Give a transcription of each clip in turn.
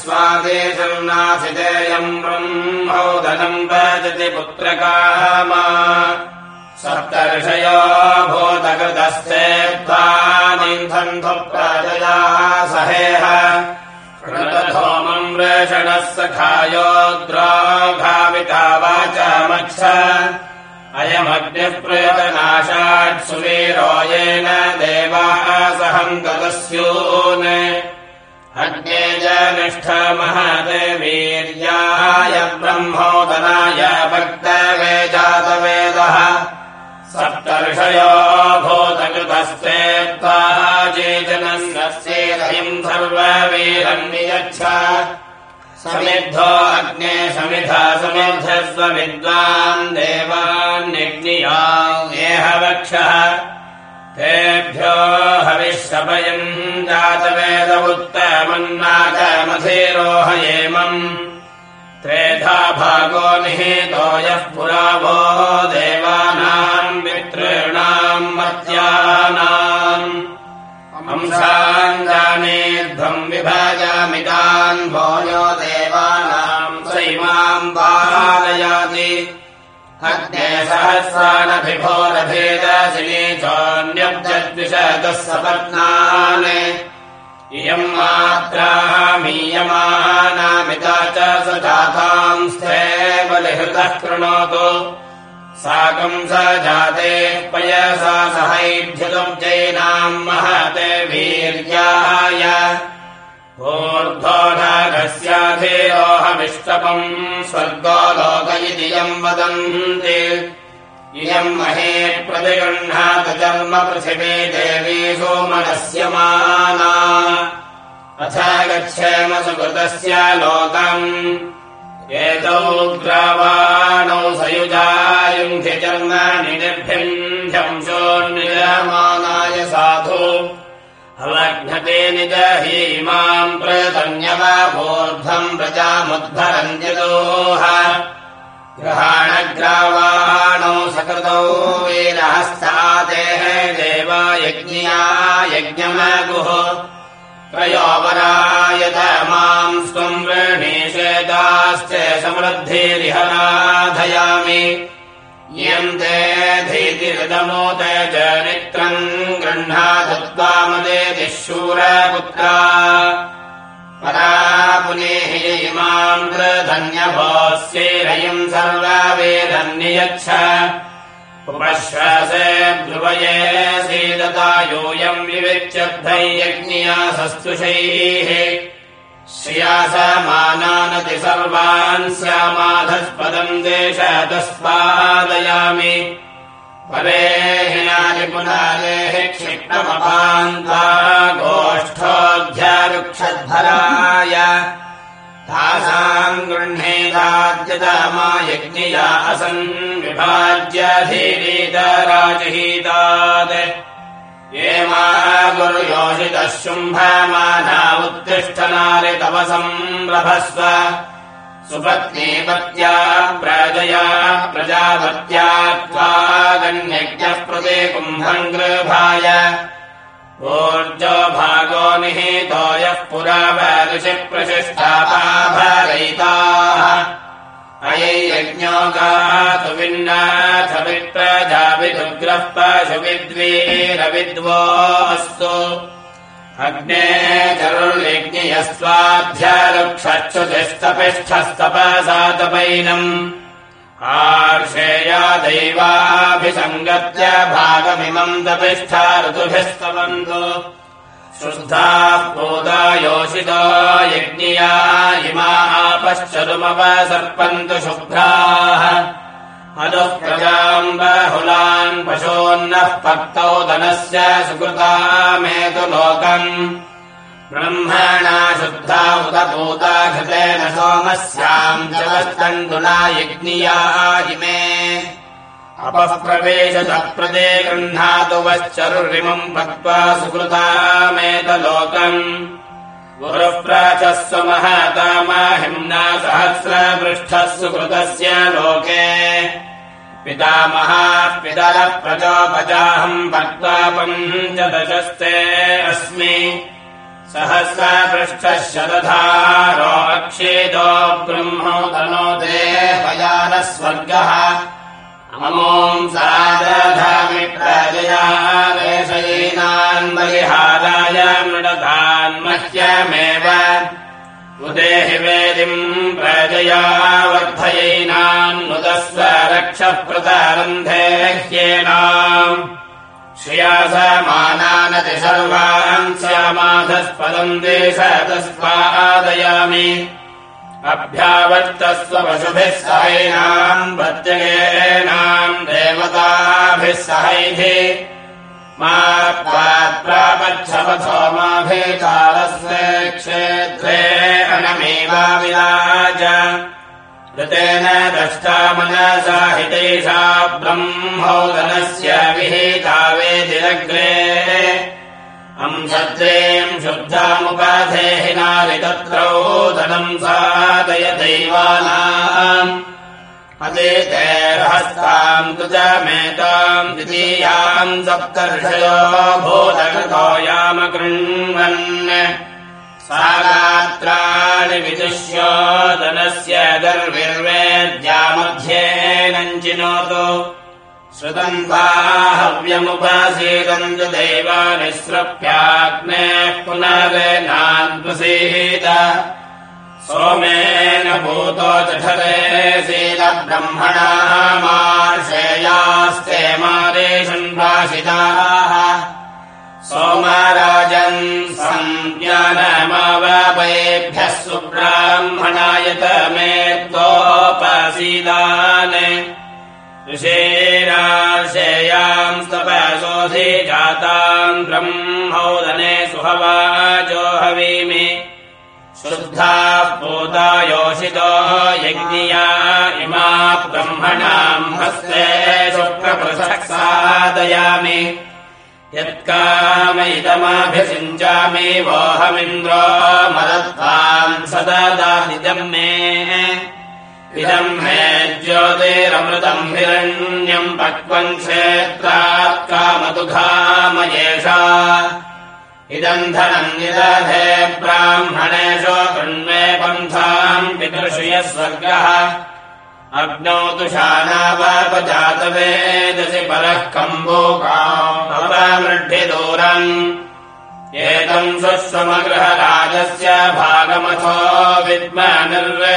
स्वादेशम् नाथितेयम् ब्रह्मोदनम् भजति पुत्रकामा सप्तर्षयो भूतकृतस्ते प्रजया सहेह। ऋतधोमम् रेषणः अयमग्निः प्रयतनाशात् सुवीरो येन देवाः सहम् गतस्यून् अग्ने च निष्ठ ब्रह्मोदनाय भक्तवे जातवेदः सप्तर्षयो भूतकृतस्ते त्वाजेजनस्यम् सर्ववीरम् नियच्छ समिद्धो अग्ने समिधा समिद्धस्व विद्वान् देवान्यग्निया येह वक्षः तेभ्यो हविष्यभयम् जातवेद उत्तमन्नाकमधीरोहयेमम् त्रेधा भागो निहितो यः पुरा वो देवानाम् पितॄणाम् मत्यानाम्। हंसाञ्जानेध्वम् विभाजामितान् भोजो देवानाम् सैमाम् पालयाति अग्ने चोऽन्यब्जद्विषतः सपत्नान् इयम् मात्रामीयमानामिता च स जातांस्थे बलिहृतः कृणोतु। साकम् स जाते पयसा सहैभ्युदब्जैनाम् महते वीर्याय ऊर्ध्वोढगस्याधेरोहमिष्टपम् स्वर्गो लोक इतियम् वदन्ति इयम् महे प्रतिगृह्णात जन्म पृथिवी देवी सोमनस्य माना अथ गच्छेम सुकृतस्य लोकम् एतौ ग्रावाणौ जन्मानि निर्भिन्ध्यंशोन्निजमानाय साधु अवघ्नते निजहीमाम् प्रतन्यवोर्ध्वम् प्रजामुद्भरञ्जलोह ग्रहाणग्रावाणौ सकृतौ वीरहस्तादेः देवा यज्ञिया यज्ञमगुः। त्रयोपरायत माम् स्वम् वृणीषेताश्च समृद्धिरिहराधयामि। इयम् ते धीतिरदमोत च नित्रम् गृह्णादत्वामदेति शूरपुत्रा। परा पुनेः इमाम् धन्यभोस्यैरयम् सर्ववेदन्नियच्छ। उपश्वासे ध्रुवये सीदता यूयम् विविच्यद्धैयज्ञिया सस्तुषैः श्रिया समानानति सर्वान् स्यामाधस्पदम् देशतस्पादयामि परे हिनानि पुनालेः क्षिप्तमपान्ता गोष्ठोऽध्यारुक्षद्धराय तासाम् गृह्णेदाद्यतमा यज्ञिया असन् विभाज्यधीरीतराजहीतात् ये मा गुरुयोषितः शुम्भमाना उत्तिष्ठनारि तव संरभस्व सुपत्नीपत्या प्रजया प्रजापत्या त्वागन्यज्ञः प्रदे कुम्भम् गृभाय ऊर्जो भागो निहितो यः पुरा वदृशि प्रशिष्टापाभरयिताः अयै यज्ञो अग्ने चरुर्यज्ञयस्त्वाध्यारुक्षच्छुतिस्तपिष्ठस्तपसातपैनम् आर्षेया दैवाभिसङ्गत्य भागमिमम् तपिष्ठा ऋतुभिस्तवन्तु शुद्धाः पूता योषितो यज्ञिया इमा आपश्चरुमवसर्पन्तु शुभ्राः अधुः प्रजाम् बहुलान् पशोन्नः पक्तौ धनस्य सुकृतामेतु लोकम् ब्रह्मणा शुद्धा उत पूता घृतेन सोमस्याम् जलस्तण्डुना यज्ञिया इमे अपः प्रवेशतः प्रदे गृह्णातु वश्चरुरिमम् पक्त्वा सुकृतामेतलोकम् गुरुः प्राचः स्वमहतामाहिम्ना सहस्रपृष्ठः सुकृतस्य लोके। पितामहाः पितरः प्रचोपजाहम् पक्त्वा पञ्चदशस्ते अस्मि। सहस्रपृष्ठः शतधारो अक्षेदो ब्रह्मो तनो देवयानः स्वर्गः अमोम् सादधामि प्रजयादेशयीनान् बलिहाराय मृडतान्मह्यमेव उदेहि वेदिम् प्रजया रक्षः प्रतारन्धे ह्येनाम्। श्रिया समानानति सर्वान् स्यामाधस्पदम् देशतस्वादयामि अभ्यावर्तस्व पशुभिः सहैनाम् प्रत्यगेनाम् देवताभिः सहैधि मा माभितालस्वे क्षेत्रे अनमेवा विराज। ऋतेन दष्टा मनसाहितैषा ब्रह्मोदनस्य विहिता वेदिरग्रे अंसद्रेम् शुद्धामुपाधेहि नारि तत्रौ धनम् सादय दैवानाम् अदेतेर्हस्ताम् कृतमेताम् द्वितीयाम् सप्तर्षयो भूतकृतो यामकृण्वन् सागात्राणि विदुष्योदनस्य गर्विर्वेद्यामध्येनम् चिनोतु श्रुतम् बाहव्यमुपासीदम् च दैवानिस्रप्याग्नेः पुनरेनाद्वसीत सोमेन भूतो चठरे सीदब्रह्मणाः मार्षेयास्ते मारेषन् भाषिताः। सोमराजन् सञ्ज्ञानमावापयेभ्यः सुब्राह्मणायतमेत्तोपसीदान् ऋषेराशेयाम् जाताम् ब्रह्मोदने सुहवाजो हवीमि। शुद्धाः पूता योषितो यज्ञिया इमा ब्रह्मणाम् हस्ते शुक्रपृथक् सादयामि यत्कामयितमाभिषिञ्चामि वोऽहमिन्द्रो मदत्ताम् सददानिदम् मे इदम् हे ज्योतिरमृतम् हिरण्यम् पक्वम् क्षेत्रात् कामदुघामयेषा इदम् धनम् निदधे ब्राह्मणेषु कृण्वे पन्थाम् पितृषु यः स्वर्गः अग्नौ तुषानावापजातवेदसि परः कम्बोकामृढ्यदूरम् एतम् स्वस्वमगृहराजस्य भागमथो विद्मनिर्वेदेर्भागधेयम्।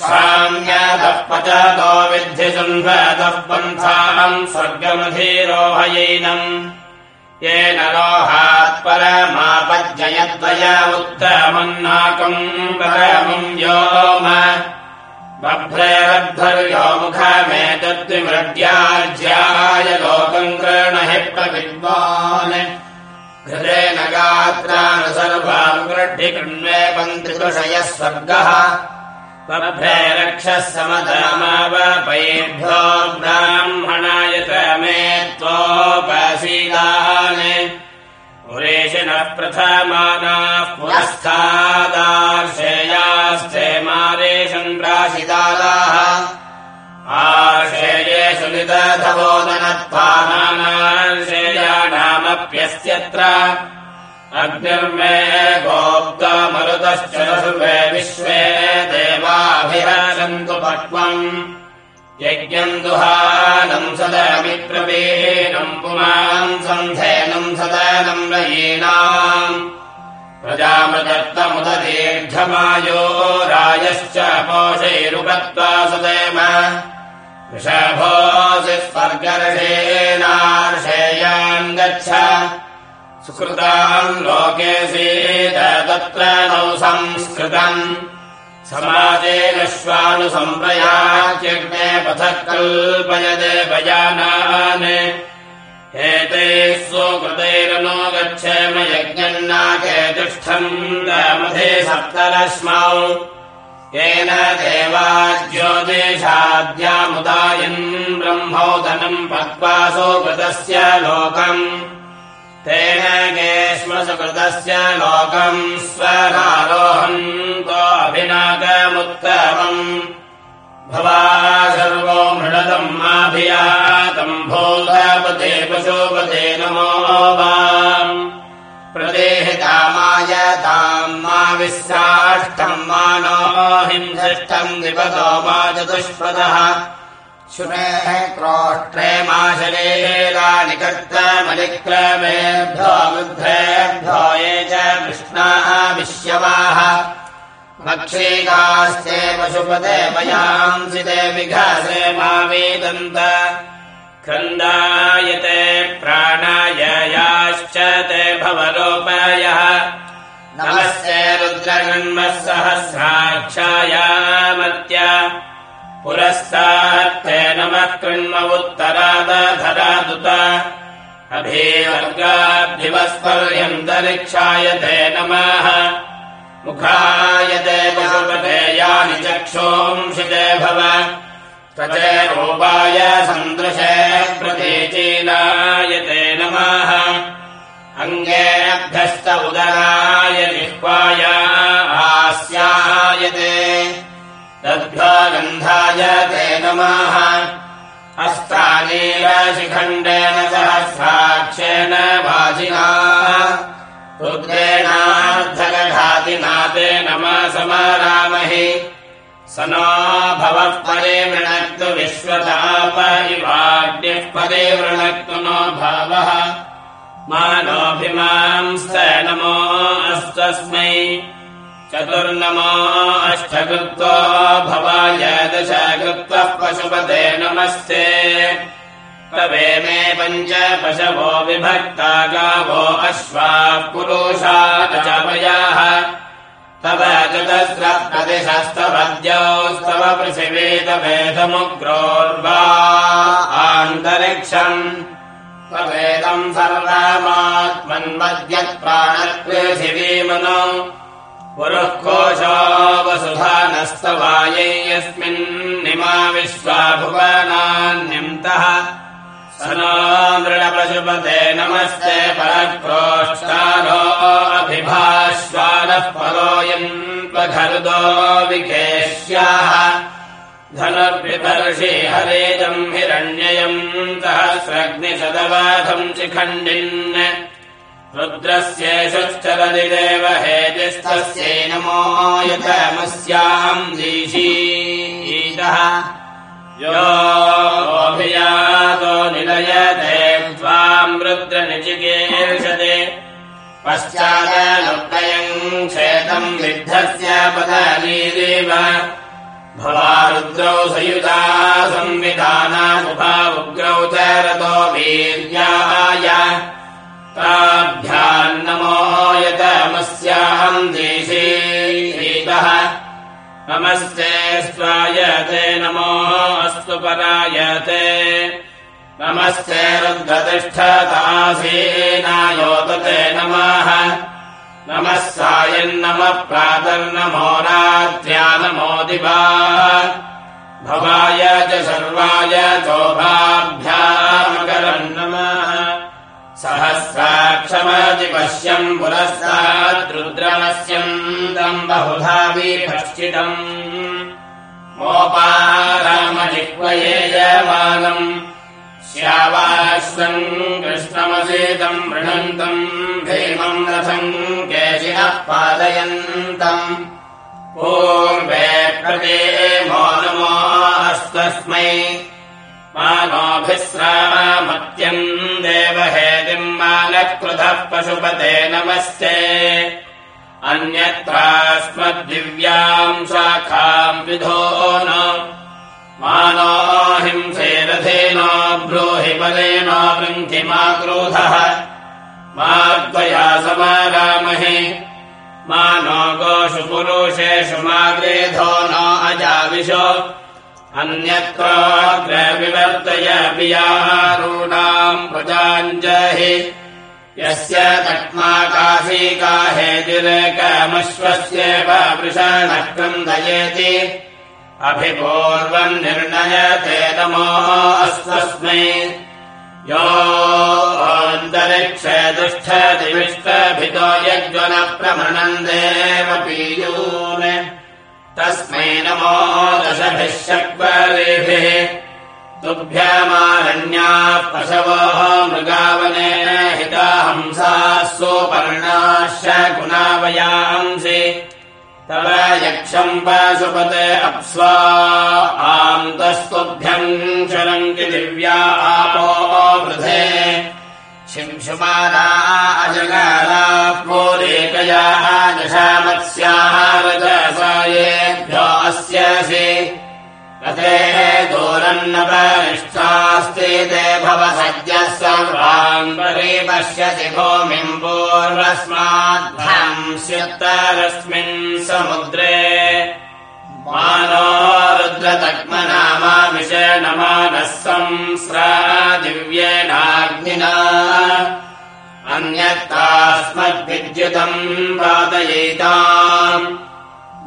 साम्यातः पचतो पन्थाम् स्वर्गमधीरोहयैनम्। येन रोहात् परमापज्जयद्वय उत्तमन्नाकम् परमम् व्योम बभ्रेरद्धर्यो मुखमेतद्विमृड्याज्याय लोकम् कृणहि प्रविद्वान्। हृदेन गात्रानुसर्वानुवृद्धि कृण्वे पन्त्रिदुषयः स्वर्गः बभ्रे रक्षः समदमावपयेभ्यो ब्राह्मणाय मे त्वोपसीदान् पुरेशिनः प्रथमानाः पुरस्तादार्शेयास्ते मारेशम् प्राशिदाः आशेयेषु निदधवोदनत्वानानार्शेयाणामप्यस्यत्र अग्निर्मे गोप्तामरुतश्च विश्वे देवाभिहरन्तु पक्वम्। यज्ञम् दुहानम् सदमिप्रवीणम् पुमान् सन्धेनम् सदनम् रयीणाम् प्रजामदत्तमुददीर्घमायो रायश्च पोषैरुपत्वा सदेम। वृषभोऽसि स्वर्गर्षेणार्षेयान् गच्छ। सुकृताम् लोके सीत तत्र नौ संस्कृतम्। समाजेनश्वानुसम्प्रयाच्यग्ने पथः कल्पयदे भजानान् एते स्वकृतैरनो गच्छेम यज्ञम् नाके तिष्ठम् मधे सप्तरश्मौ येन देवा ज्योतिषाद्यामुदायन् ब्रह्मोदनम् पक्वासो कृतस्य लोकम्। तेन गेष्मसुकृतस्य लोकम् स्वरारोहन्तोऽभिनाकमुत्तमम् भवा सर्वो मृणतम् माभियातम् भोधावशोपते नमो वा प्रदेहितामायताम् माविशाष्टम् मा नो हिंसष्टम् विपतो मा चतुष्पदः। शुनेः क्रोष्ट्रे माशले राकर्तामणिक्लवेद्भ्यो ये च कृष्णाः विश्यवाः मक्षीकास्ते पशुपते मयांसि ते विघासे मा वेदन्त क्रन्दायते प्राणाययाश्च ते भवरोपायः। नमस्ते रुद्रगन्मः सहस्राक्षायामत्य। पुरस्तात्ते नमः कृण्म उत्तरादधरादुत। अभीवर्गाभ्युवस्पर्यन्तरिक्षाय ते नमः मुखायते पशुपते यानि चक्षोंशिते भव। रूपाय सन्दृशे प्रतीचीनायते नमः। अङ्गेऽभ्यस्त उदराय जिह्वाय आस्यायते। तद्भ्यो गन्धाय ते नमः। हस्तानीलशिखण्डेन सहस्राक्षेण वाजिना। नमः समरामहि। स नो भवः परिवृणक्तु विश्वताप इवाग्निः परिवृणक्तु नो भावः। मानोऽभिमांस्त चतुर्नमो अष्टकृत्वा भवाय दशकृत्वः पशुपते नमस्ते। तवे मे पञ्च पशवो विभक्ता गावो अश्वाः पुरुषा चापयाः तव चतस्रप्रतिशस्तवद्योस्तव पृथिवीतवेदमुग्रोर्वा आन्तरिक्षम् त्ववेदम् सर्वमात्मन्मद्यत्प्राणपृथिवीमनो पुरुः कोशो वसुधानस्तवायै यस्मिन्निमा विश्वा भुवनान्यन्तः मृणपशुपते नमस्ते परक्रोष्टारो अभिभाश्वानः परोयम् त्वघरुदो विकेष्याः धनुर्विपर्षि हरेदम् हिरण्ययम् सहस्रग्निशतवाधम् शिखण्डिन् रुद्रस्येषश्चरति देव हेतिस्थस्यै नमो यतमस्याम् देशीतः योऽभियातो निलयते त्वाम् रुद्रनिचिकीर्षते पश्चादनुक्तयम् क्षेतम् विद्धस्य पदनीदेव। भवा रुद्रौ सयुता संविधानामुपा उग्रौ च रतो वीर्याय। ताभ्यान्नमो यतमस्याहम् देशीतः नमस्ते स्वायते नमो अस्तु परायते। नमस्ते रुद्रतिष्ठतासीनायोतते नमः। नमः सायन्नमः प्रातर्नमो रात्र्या नमो दिवा भवाय च सर्वाय चोभाभ्यामकरम् नमः सहस्राक्षमति पश्यम् पुरस्ताद्रुद्रमस्यम् तम् बहुधा विभक्षितम् मोपारामजिह्वयेजमानम् श्यावाश्वम् कृष्णमसेतम् वृणन्तम् भीमम् रथम् केशिनः पादयन्तम् पूर्वे प्रदे मो नमो अस्तस्मै मानोऽभिस्रामत्यम् देवहेतिम् मानकृतः पशुपते नमस्ते। अन्यत्रास्मद्दिव्याम् शाखाम् विधो न। मानो हिंसेरथेनो ब्रूहि बलेनो वृन्थि मा क्रोधः मा त्वया समारामहे। मानो गोषु पुरुषेषु मा ग्रेधो न अजाविशो अन्यत्राग्रविवर्तय पियारूणाम् प्रजाञ्जहि। यस्य तक्माकाशीकाहेतिरेकमश्वस्येव वृषणः क्रन्दयेति अभिपूर्वम् निर्णयते नमो अस्तस्मै योऽन्तरिक्षे तिष्ठति विष्टभितो यज्वनप्रमृणम् देव पीयून् तस्मै नमो दशभिः शक्वरेभिः तुभ्यमारण्याः पशवोः मृगावने हिता हंसाः सोपर्णाश्च गुणावयांसि। तव यक्षम् पशुपते अप्स्वा आन्तस्तुभ्यम् चरन्ति दिव्या आपो वृधे शिंशुमाना अजगारा पूरेकया दशामत्स्याः रजसायेभ्यो अस्यसि ते भव सद्यः सर्वान् परिपश्यति भूमिम् पूर्वस्माद्भ्याम् स्युत्तरस्मिन् समुद्रे मानो रुद्रतक्मनामाविषेणमानः संस्रा दिव्येनाग्निना अन्यत्तास्मद्विद्युतम् वादयेताम्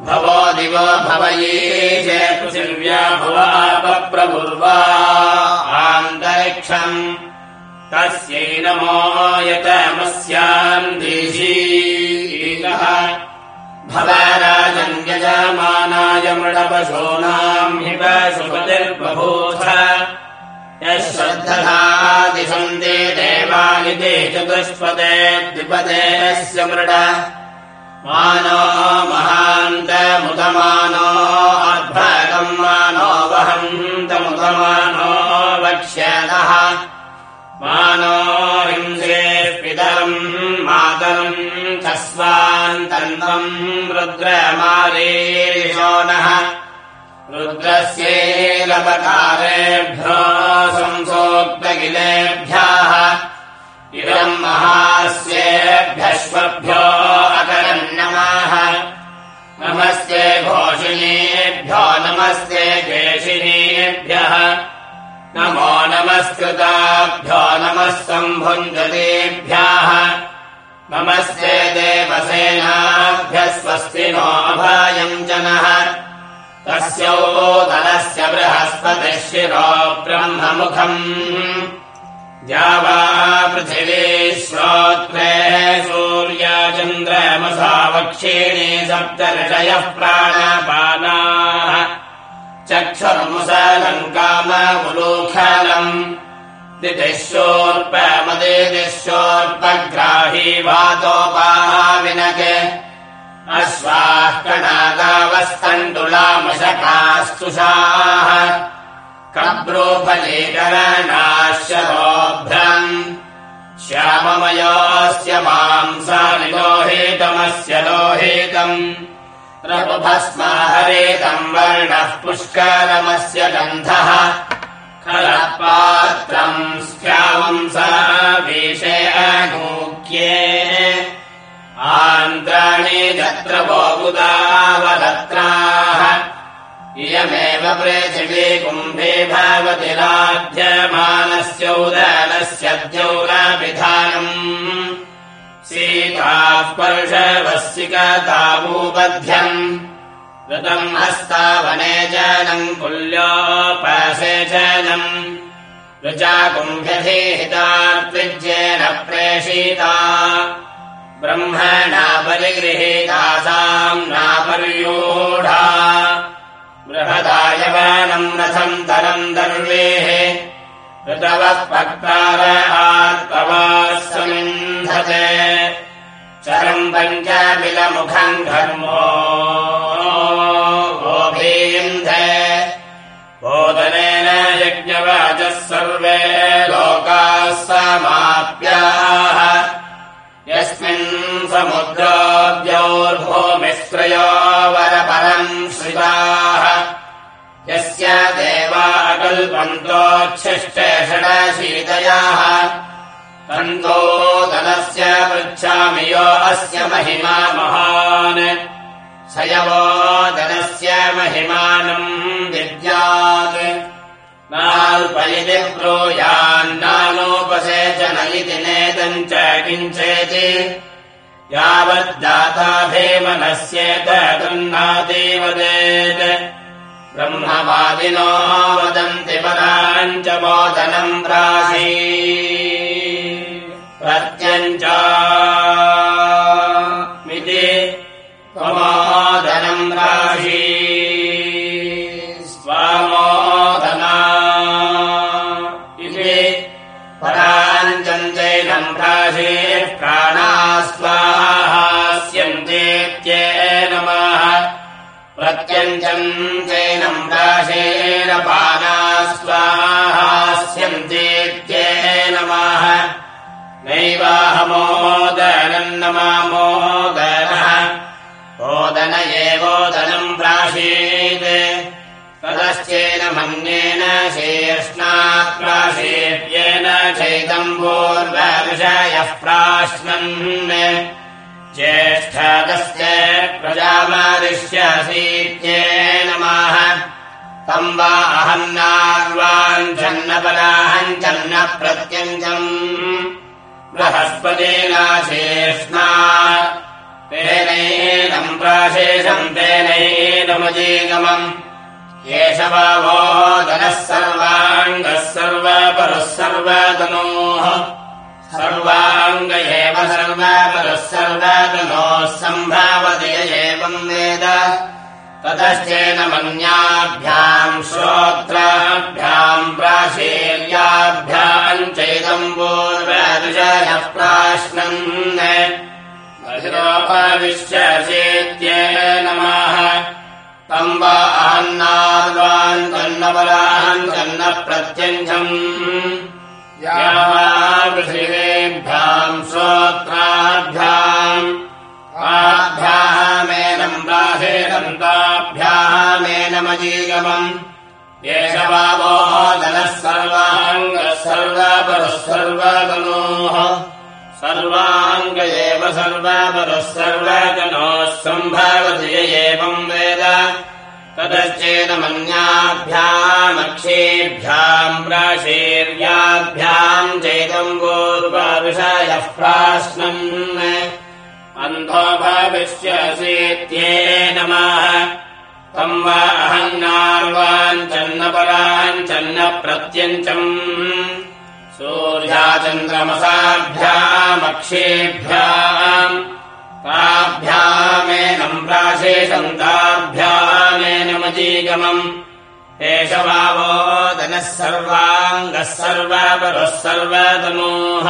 भवो दिवो भवये पृथिव्या भवापप्रभुर्वा आन्तरिक्षम् तस्यै नमो यतमस्याम् देशीकः भवराजन् यजमानाय मृडपशूनाम् हि पशुपतिर्बभूथ यः श्रद्धधादिशन्ते देवानि ते चतुष्पदे द्विपदेस्य मृड मानो महान्तमुदमानो अद्भगम् मानो वहन्तमुदमानो वक्ष्यदः मानो हिंसे पितरम् मातरम् तस्वान्तम् रुद्रमारेशो नः। रुद्रस्यैलपकारेभ्यो संसोक्तगिलेभ्यः इदम् महास्येभ्यश्वभ्यो अकरन्नमाः। नमस्ते घोषिणीभ्यो नमस्ते केशिनीभ्यः नमो नमस्कृताभ्यो नमः सम्भुञ्जतेभ्यः नो अभायम् जनः। तस्योदलस्य बृहस्पतिः शिरो ब्रह्ममुखम्। द्यावा पृथिवी श्रोत्रे सूर्याचन्द्रमसावक्षीणे सप्त ऋषयः प्राणपानाः। चक्षुर्मुसलङ्काममुलूखलम् दितिशोर्पमदितिशोर्पग्राही वातोपाविनक् अश्वाः कणागावस्तण्डुलामशकास्तुषाः कब्रोफलीकरणाशरोभ्रम् श्याममयोऽस्य मांसानि लोहितमस्य लोहितम् रघुभस्माहरेतम् वर्णः पुष्करमस्य गन्धः खलपात्रम् स्यामम् सा वेशे अनूक्ये आन्त्राणि तत्र बहुदावदत्राः इयमेव पृथिवी कुम्भे भवति राध्यमानस्य उदनस्य द्यौराभिधानम् सीताः पर्षवस्यिकतावूबध्यम् ऋतम् हस्तावने जनम् कुल्योपासेचनम् ऋचा कुम्भ्यधिहितात्विज्येन प्रेषिता। ब्रह्मणा परिगृहीतासाम् बृहदायवानम् रथम् तरम् दर्वेः। ऋतवः पक्तार आत्तवास्समिन्धते चरम् पञ्चमिलमुखम् घर्मो यज्ञवाचः सर्वे लोकाः समाप्याः। यस्मिन् समुद्रोद्योर्भूमिस्त्रयो वरपरम् श्रिताः। यस्य देवा अकल्पन्तोच्छिष्टे षडशीतयाः तन्तो दलस्य पृच्छामि यो अस्य महिमा महान्। स यवो दलस्य महिमानम् विद्यात् नाल्पयति ब्रूयान्नानोपसेचन इति नेदम् च किञ्चेति। यावद्दाता भेमनस्येत तन्नादेवदेत् ब्रह्मवादिनो वदन्ति पराम् च मोदनम् प्रासी प्रत्यञ्चामिति प्रत्यञ्चम् चैनम् प्राशेन पाना स्वाहास्यन्तेत्येन माह नैवाहमोदनम् न मामोदनः ओदन एवोदनम् प्राशीत्। ततश्चेन मन्येन शेष्णात् प्राशेव्येन चैतम् प्राश्नन् ज्येष्ठतस्य प्रजामादिश्यसीत्येन माह तम् वा अहन्नार्वाञ्छन्नपराहञ्चन्न प्रत्यञ्जम् बृहस्पतेनाशेष्णा तेनैनम् प्राशेषम् तेनैनमजीगमम् एष वावोदनः सर्वाङ्गः सर्वपरः सर्वतनोः सर्वाङ्ग एव सर्वपरः सर्वतनोः सम्भावति एवम् वेद। ततश्चेन मन्याभ्याम् श्रोत्राभ्याम् प्राशीर्याभ्याम् चैतम् पूर्वदृशयः प्राश्नन्। बहिरोपविश्यसेत्येन नमः। तम् वा आहन्नाद्वान् तन्नपराहम् तन्न प्रत्यञ्जम्। या पृथिवेभ्याम् श्रोत्राभ्याम्। आभ्यामेनम् प्राहेदन्ताभ्यामेनमजीगमम् एष वावोदनः सर्वाङ्गः सर्वपरः सर्वतनोः सर्वाङ्ग एव सर्वपरः सर्वतनोः सम्भावति एवम् वेद ततश्चेन मन्याभ्यामक्षेभ्याम् प्राशीर्याभ्याम् चैतम् पूर्वाविषयः प्राश्नन्। अन्धो भविष्यसीत्येन नमः तम् वा पराञ्चन्न प्रत्यञ्चम् सूर्याचन्द्रमसाभ्यामक्षेभ्याम् ताभ्यामेनम् प्राशेषन्ताभ्यामेनमजीगमम् एष वावोदनः सर्वाङ्गः सर्वपरः सर्वतनोः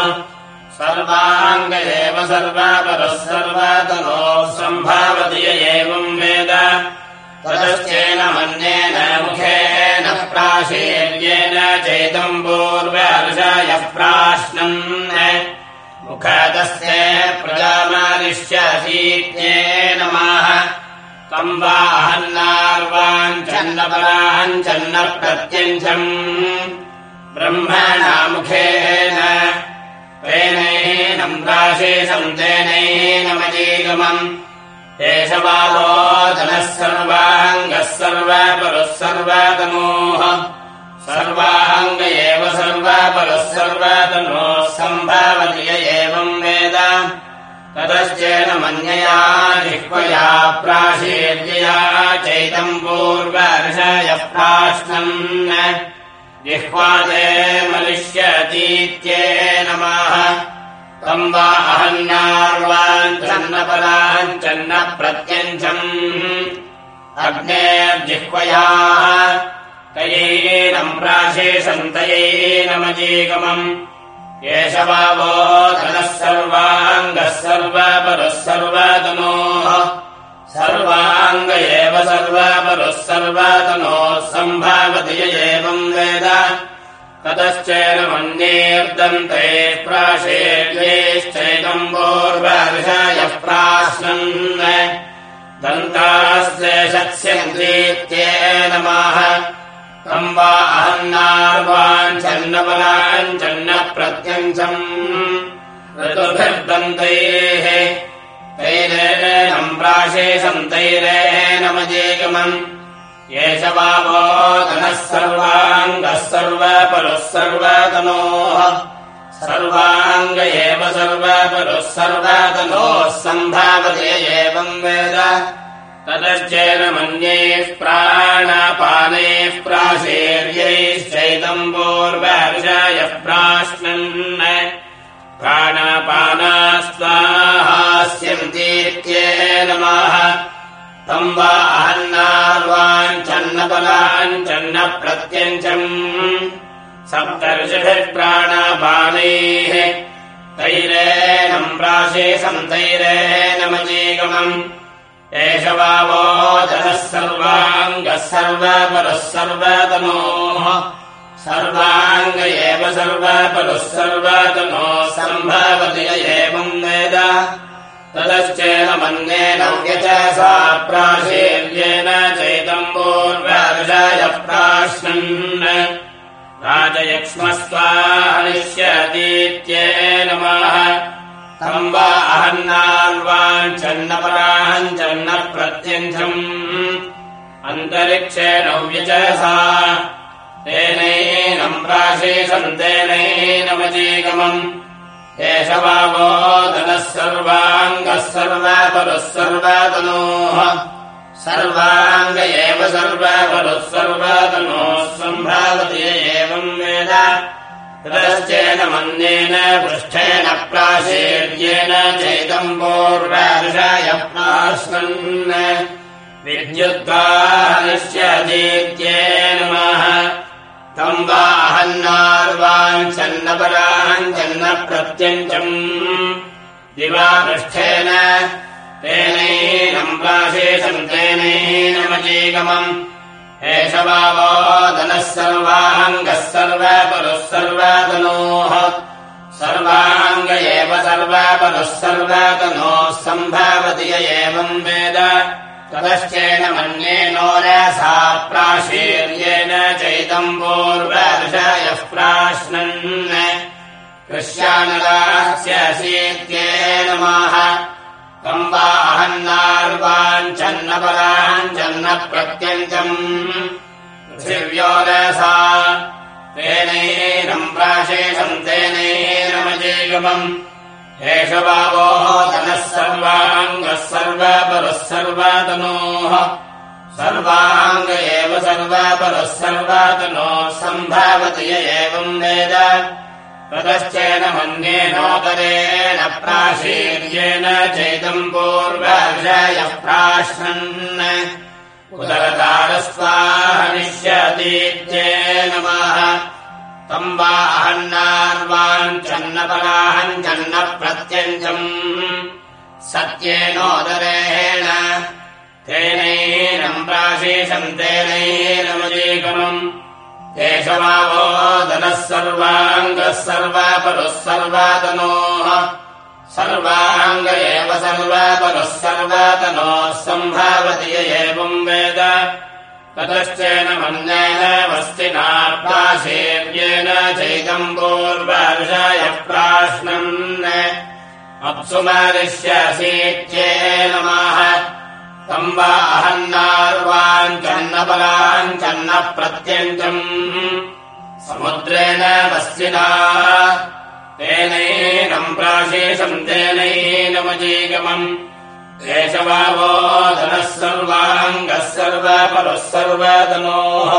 सर्वाङ्ग एव सर्वपरः सर्वतनोः सम्भावति एवम् वेद। ततश्चेन मन्येन मुखेन प्राशेर्येण चैतम् पूर्वर्षयः प्राश्नन् मुखतस्य प्रजामानिष्यसीत्येन माह। अहन्नार्वाञ्छन्नपराञ्छन्न प्रत्यञ्चम् ब्रह्मणा मुखेन तेनैनम् प्राशेषम् तेनैनमजीगमम् एष बालोदनः सर्वाङ्गः सर्वपरः सर्वतनोः सर्वाङ्ग एव सर्वपरः सर्वतनोः सम्भावति य एवम् वेद। ततश्चेन मन्यया जिह्वया प्राशीर्यया चैतम् पूर्वर्षयः प्राश्नन्। जिह्वादे मलिष्यतीत्येन माह। तम् वा अहन्यार्वाञ्चन्नपराञ्चन्न प्रत्यञ्चम् अग्नेर्जिह्वया तयैनम् प्राशेषम् तयैनमजीगमम् एष वावोधनः सर्वाङ्गः सर्वपरः सर्वतनोः सर्वाङ्ग एव सर्वपरः सर्वतनोः सम्भावति य एवम् वेद ततश्चैन मन्येर्दन्ते प्राशेर्यैश्चैतम् पूर्वविषयः प्राश्नन् दन्तास्ते शत्स्यन्तीत्येन माह तम् वा अहन्नार्वाञ्छन्नपराञ्छन्न प्रत्यञ्चम् ऋतुभिर्दन्तैः। तैरेणम् प्राशेषम् तैरेणमजेगमम् एष वावोदनः सर्वाङ्गः सर्वपरः सर्वतनोः। सर्वाङ्ग एव सर्वपरः सर्वतनोः। सम्भावति एवम् वेद ततश्चेन मन्यैः प्राणापानैः प्राशेर्यैश्चैतम् पूर्वविषयः प्राश्नन्। प्राणापानास्वाहास्यन्तीत्येन माह तम् वा अहन्नार्वाञ्छन्नपलाञ्छन्न प्रत्यञ्चम् सप्तर्षिभिः प्राणापानैः। तैरेणम् प्राशेषम् तैरेणमजीगमम् एष वावोदः सर्वाङ्गः सर्वपरः सर्वतनोः। सर्वाङ्ग एव सर्वपरः सर्वतनोः सम्भवति एवम् वेद। ततश्चेन मन्येन व्यच सा प्राशेर्येण चैतम् पूर्वर्षाय प्राश्नन्। राजयक्ष्मस्त्वाहनिष्यतीत्येन माह तम् वा अहन्नाल्वाञ्चन्नपराहञ्चन्न प्रत्यञ्चम् अन्तरिक्षेण व्यचसा तेनैनम् प्राशेषम् तेनैनमजीगमम् एष वावोदनः सर्वाङ्गः सर्वपरुः सर्वतनोः। सर्वाङ्ग एव सर्वपरुः सर्वतनोः। सम्भ्रावति एवम् वेद ततश्चेन मन्येन पृष्ठेन प्राशेर्येण चैतम् पूर्वादृशाय प्राश्नन् विद्युद्गाहनिष्यतीत्येन माह तम् अहन्नार्वाञ्चन्नपराञ्चन्न प्रत्यञ्चम् दिवापृष्ठेन तेनैनम् प्राशेषम् तेनैनमजीगमम् एष वावोदनः सर्वाङ्गः सर्वपरुः सर्वतनोः सर्वाङ्ग एव सर्वपरुः सर्वतनोः सम्भावति य एवम् वेद। ततश्चेन मन्येनो रसा प्राशीर्येण चैतम् पूर्वदृशायः प्राश्नन्। कृष्यानदास्यसीत्येन माह तम् वा अहन्नार्वाञ्चन्नपराञ्चन्न प्रत्यञ्चम् पृथिव्यो रसा तेनैनम् प्राशेषम् तेनैनमजीगमम् एष वावोदनः सर्वाङ्गः सर्वपरः सर्वतनोः सर्वाङ्ग एव सर्वपरः सर्वतनोः सम्भावति य एवम् वेद ततश्चेन मन्येनोदरेण प्राशीर्येण चैतम् पूर्वविषयः प्राश्नन्। उदरतारस्वाहनिष्यतीत्येन माह। तम् वा अहन्नार्वाञ्चन्नपराहञ्चन्न प्रत्यञ्चम् सत्येनोदरेण तेनैनम् प्राशेषम् केशवावोदनः सर्वाङ्गः सर्वपरुः सर्वतनोः। सर्वाङ्ग एव सर्वपरुः सर्वतनोः सम्भावति य एवम् वेद। ततश्चेन मन्येन वस्तिना प्राशेर्येण चैतम् पूर्वर्षाय प्राश्नन्। अप्सुमादिश्यसीत्येन माह तम् वा अहन्नार्वाञ्चन्नपराञ्चन्न प्रत्यञ्चम् समुद्रेण वस्तिना तेनैनम् प्राशेषम् तेनैनमजीगमम् वावोदनः सर्वाङ्गः सर्वपरुः सर्वतनोः।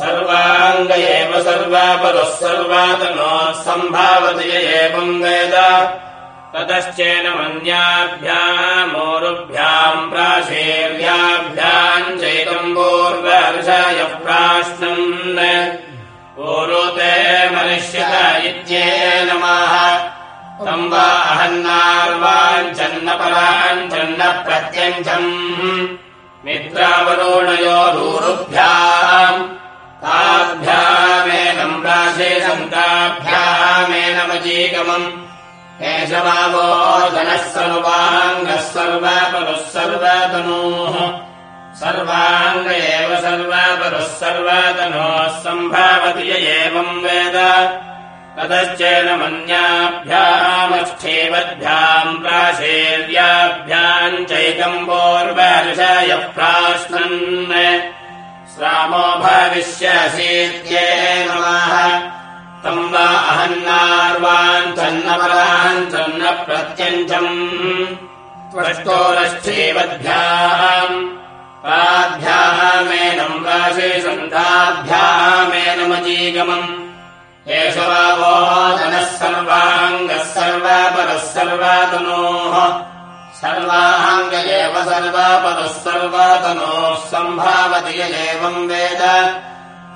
सर्वाङ्ग एव सर्वपरुः सर्वतनोः सम्भावति य एवम् वेद ततश्चेन मन्याभ्यामोरुभ्याम् प्राशेर्याभ्याम् चैतम् पूर्वर्षाय प्राश्नन्। पूर्वते मरिष्यत इत्येन माह। तम् वा अहन्नार्वाञ्चन्नपराञ्चन्न प्रत्यञ्चम् मित्रावरोणयोरूरुभ्याम् ताभ्यामेनम् प्राशेषम् ताभ्यामेनमजीगमम् केशवावोदनः सर्वाङ्गः सर्वपरुः सर्वतनोः सर्वाङ्ग एव सर्वपरुः सर्वतनोः सम्भावति य एवम् वेद। ततश्चेन मन्याभ्यामच्छेवद्भ्याम् प्राशेर्याभ्याम् चैकम् पूर्वर्षाय प्राश्नन्। श्रामो भविष्यसीत्येन माह तम् वा अहन्नार्वाञ्चन्नपराञ्चन्न प्रत्यञ्चम् त्वष्टोरश्चेवद्भ्याम् ताभ्यामेनम् राशेषन्ताभ्यामेनमजीगमम् एष वावोदनः सर्वाङ्गः सर्वपरः सर्वतनोः सर्वाङ्ग एव सर्वपरः सर्वतनोः सम्भावति य एवम् वेद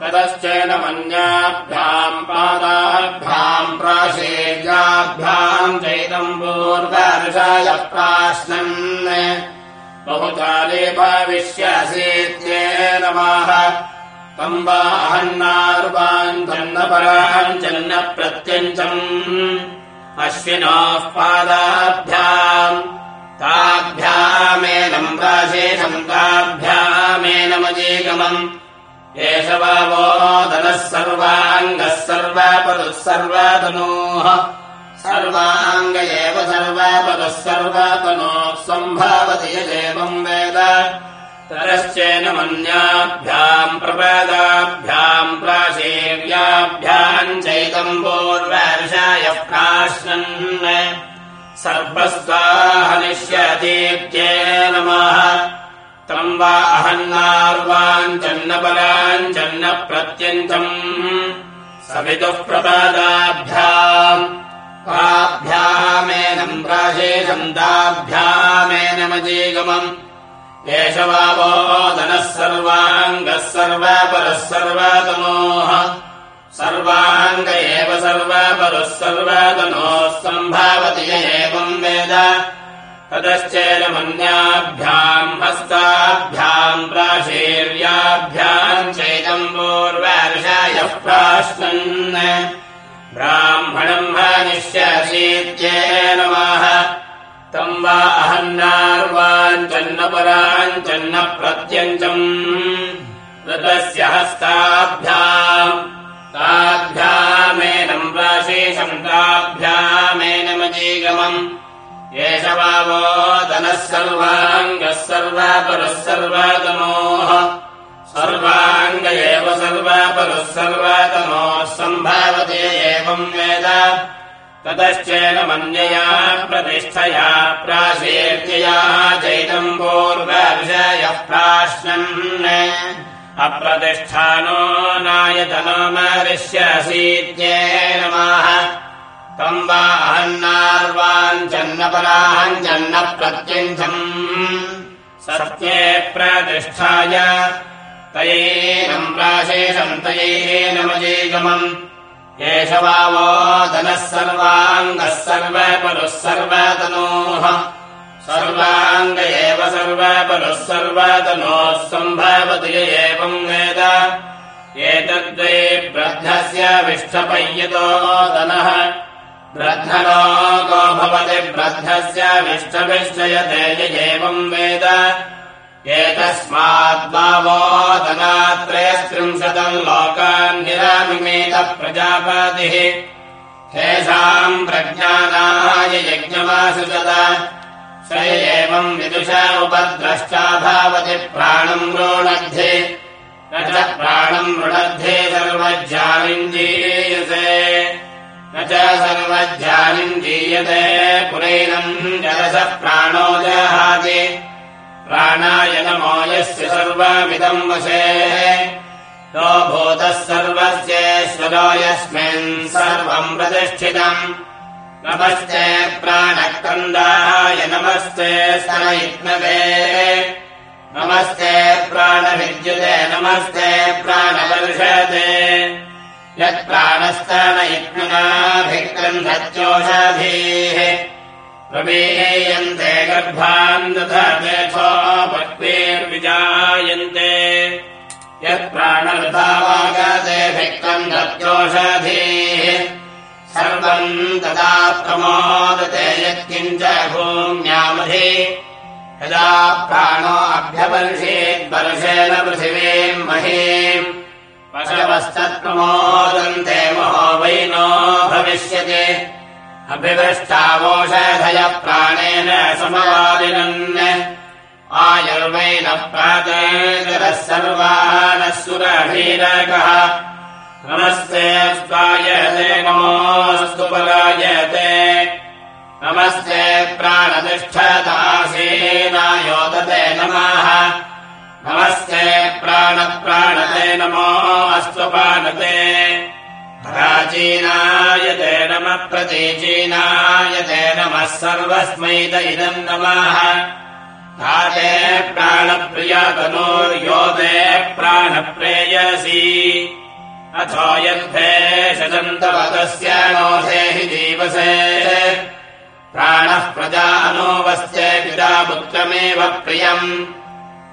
ततश्चेन मन्याभ्याम् पादाभ्याम् प्राशेर्याभ्याम् चैतम् पूर्वर्षाय प्राश्नन्। बहुकाले भविष्यसीत्येन माह तम् वाहन्नारुपाञ्चन्नपराञ्चन्न प्रत्यञ्चम् अश्विनोः पादाभ्याम्। ताभ्यामेनम् प्राशेषम् ताभ्यामेनमजीगमम् एष वावोदनः सर्वाङ्गः सर्वापदुः सर्वातनोः। सर्वाङ्ग एव सर्वापदः सर्वातनोः। सम्भावति यदेवम् वेद। तरश्चेन मन्याभ्याम् प्रपादाभ्याम् चैतम् पूर्वर्षायः प्राश्नन्। सर्वस्वाहनिष्यतीत्येन नमः तम् वा अहन्नार्वाञ्चन्नपराञ्चन्न प्रत्यञ्चम् सवितुः प्रपादाभ्याम्। ताभ्यामेनम् प्राशेषम् ताभ्यामेनमजीगमम् एष वावोदनः सर्वाङ्गः सर्वापरः सर्वातनोः सर्वाङ्ग एव सर्वापरः सर्वातनोः सम्भावति य एवम् वेद ततश्चेदमन्याभ्याम् हस्ताभ्याम् प्राशीर्याभ्याम् चैतम् पूर्वार्षायः प्राश्नन् ब्राह्मणम् हनिष्यसीत्येन माह। तम् वा अहन्नार्वाञ्चन्नपराञ्चन्न प्रत्यञ्चम् ऋतस्य हस्ताभ्याम्। ताभ्यामेनम् प्राशेषम् ताभ्यामेनमजीगमम् एष वावोदनः सर्वाङ्गः सर्वापरः सर्वातमोः सर्वाङ्ग एव सर्वापरः सर्वातमोः सम्भावते एवम् वेद। ततश्चेन मन्यया प्रतिष्ठया प्राशेर्त्यया चैतम् पूर्वविषयः प्राश्नन्। अप्रतिष्ठानो नायतनो मरिष्यसीत्येन माह तम् वा अहन्नार्वाञ्चन्नपराञ्चन्न प्रत्यञ्चम् सत्ये प्रतिष्ठाय तयैनम् प्राशेषम् तयैनमजीगमम्। एष वावोदनः सर्वाङ्गः सर्वपरुः सर्वतनोः। सर्वाङ्ग एव सर्वपरुः सर्वतनोः सम्भावति एवम् वेद। एतद्वै वृद्धस्य विष्ठपय्यतोदनः वृद्धलोको भवति वृद्धस्य विष्ठविष्टयते य एवम् वेद एतस्माद्भावोदनात्रयस्त्रिंशतम् लोकान् निरामिमेत प्रजापतिः तेषाम् प्रज्ञानाय यज्ञमासुचत स एवम् विदुषा उपद्रष्टा भावति प्राणम् रोणद्धे न च प्राणम् मृणद्धे सर्वज्ञानिञ्जीयते न च सर्वज्ञानिञ्जीयते पुरैनम् जलसः प्राणो जहाति प्राणाय नमो यस्य सर्वमिदम् वशे। यो भूतः सर्वस्येश्वरो यस्मिन् सर्वम् प्रतिष्ठितम्। नमस्ते प्राणकन्दाय नमस्ते स्तनयित्नवे। नमस्ते प्राणविद्युते नमस्ते प्राणवर्षते यत्प्राणस्तनयित्मनाभिक्रन्धत्योषाधीः प्रमेयन्ते गर्भान् तथा पक्वेर्विजायन्ते यत्प्राणवृतावागते भिक्कन्धत्योषाधीः सर्वम् तदा प्रमोदते यत्किञ्च भूम्यामधि। यदा प्राणो अभ्यवर्षेद्वर्षेण पृथिवीम् महीम् पशवस्तत्प्रमोदन्ते महो वैनो भविष्यति। अभिवृष्टावोषधय प्राणेन समवादिनन्। आयुर्वैनः प्रातेतरः सर्वानः सुरभीरकः। नमस्ते स्वायते नमोऽस्तु परायते। नमस्ते प्राणतिष्ठतासेनायोदते नमः नमस्ते प्राणप्राणते नमो अस्तुपानते प्राचीनायते नमः प्रतीचीनायते नमः सर्वस्मैत इदम् नमः। ताते प्राणप्रियातनोर्योते प्राणप्रेयसी। अथो यद्भेषजन्तवतस्य नोधेहि जीवसे प्राणः प्रजानोऽवस्ये पितापुत्रमेव प्रियम्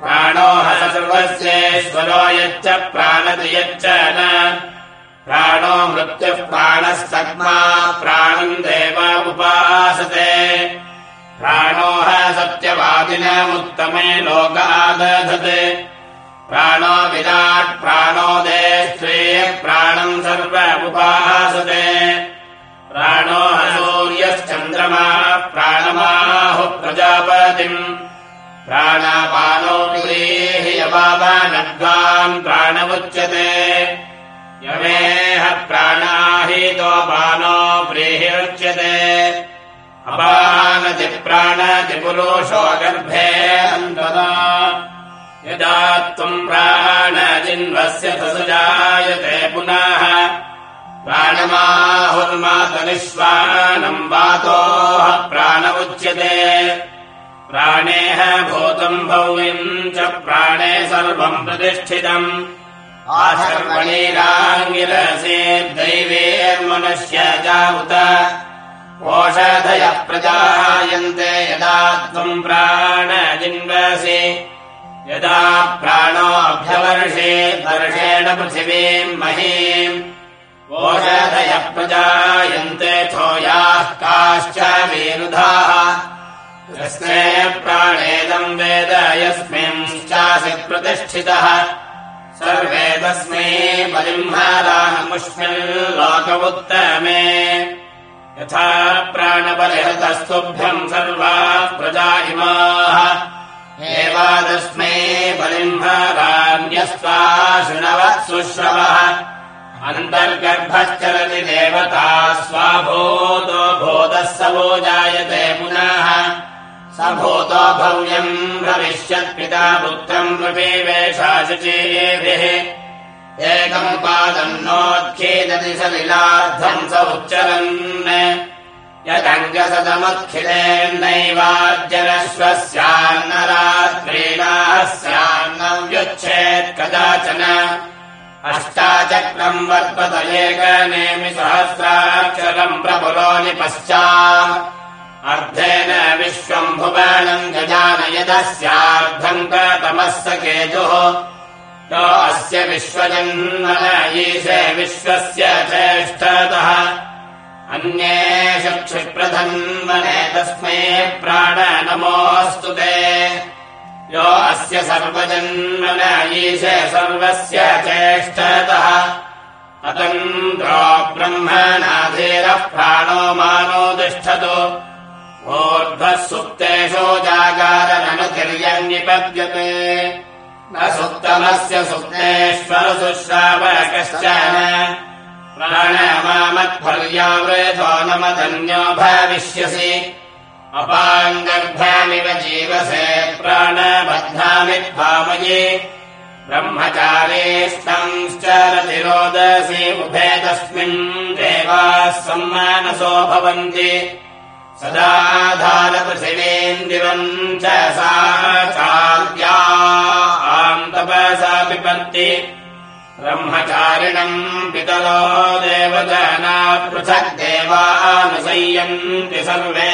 प्राणो सर्वस्येश्वरो यच्च प्राणति यच्च न। प्राणो मृत्युः प्राणस्तग्मा प्राणम् देव उपासते। प्राणोह सत्यवादिनमुत्तमे लोकादधते प्राणो विराट् प्राणो दे प्राणम् सर्व उपासते। प्राणोह सूर्यश्चन्द्रमा प्राणमाहुः प्रजापतिम् प्राणापानो पुरीः यवानद्वान् प्राणमुच्यते। यमेह प्राणाहीतोपानो प्राणतिपुरुषो गर्भे अन्तदा। यदा त्वम् प्राणजिन्वस्य तसुजायते पुनः प्राणमाहुर्मातनिश्वानम् वातोः प्राण उच्यते प्राणेह भूतम् भव्यम् च प्राणे सर्वम् प्रतिष्ठितम्। आशर्वणीराङ्गिरसे दैवेर्मनुष्य जावुत। ओषधयः प्रजायन्ते यदा त्वम् प्राणजिन्वसि। यदा प्राणोऽभ्यवर्षे वर्षेण पृथिवीम् महीम्। ओषधयः प्रजायन्ते थोयाः काश्च विरुधाः यस्मे प्राणेदम् वेद यस्मिंश्चासि प्रतिष्ठितः। सर्वे तस्मै बलिम्हारानमुष्मिल्लोकमुत्तमे यथा प्राणबलिहतस्तुभ्यम् सर्वा प्रजा इमाः। एवादस्मै बलिम्हारान्यस्त्वा शृणवः सुश्रवः। अन्तर्गर्भश्चरति देवता स्वाभूतो भूतः सवो जायते पुनः भूतो भव्यम् भविष्यत्पिता पुत्रम् शुचेभिः एकम् पादम् नोत्खेदति सलिलार्थम् स उच्चरन्। यदङ्गसदमखिलेन्नैवाज्जनश्वस्यान्नरात्रीणाः स्यान्नव्युच्छेत् कदाचन। अष्टाचक्रम् वर्तत एकनेमि सहस्राक्षरम् प्रपुरोनि पश्चात् अर्धेन विश्वम् गजानयदस्यार्धम् कतमः केतुः यो अस्य विश्वजन्मन विश्वस्य चेष्टतः अन्येषु क्षिप्रधन्मने तस्मै प्राण नमोऽस्तु ते। यो अस्य सर्वजन्मन सर्वस्य चेष्टतः अतन्द्रो ब्रह्मणाधीरः प्राणो मानो तिष्ठतु ऊर्ध्वः सुप्तेषो जागारननुतिर्यम् निपद्यते न सुप्तमस्य सुप्तेष्वरसुश्रावकश्चन प्राणमामत्फर्यावृथो न मदन्यो भविष्यसि। अपाङ्गर्भामिव जीवसे प्राणबद्धामि भामये। ब्रह्मचारेष्टंश्चरतिरोदसि उभे तस्मिन् देवाः सम्मानसो भवन्ति सदाधारपृथिवीम् दिवम् च सा चार्यान्तपसा पिबन्ति ब्रह्मचारिणम् पितरो देवजना पृथक् देवानुसय्यन्ति सर्वे।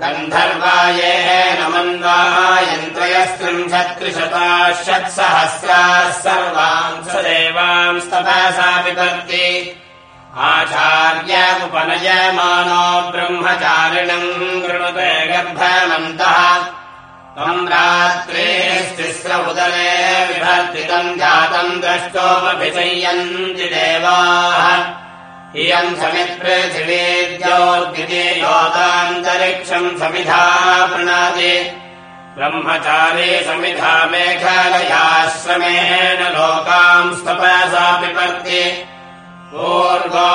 गन्धर्वायेन मन्वायन्त्रयस्त्रिंशत्त्रिशताः षट्सहस्राः सर्वान् स देवांस्तपसा पिबन्ति आचार्यमुपनयमानो ब्रह्मचारिणम् कृणुते गर्भमन्तः। तम् रात्रेस्तिस्र उदरे विभर्तितम् जातम् द्रष्टोमभिचयन्ति देवाः। इयम् योतान्तरिक्षम् समिधा प्रणाति ब्रह्मचारे समिधा मेघालयाश्रमेण लोकाम् स्तपसा पिपर्ति पूर्वो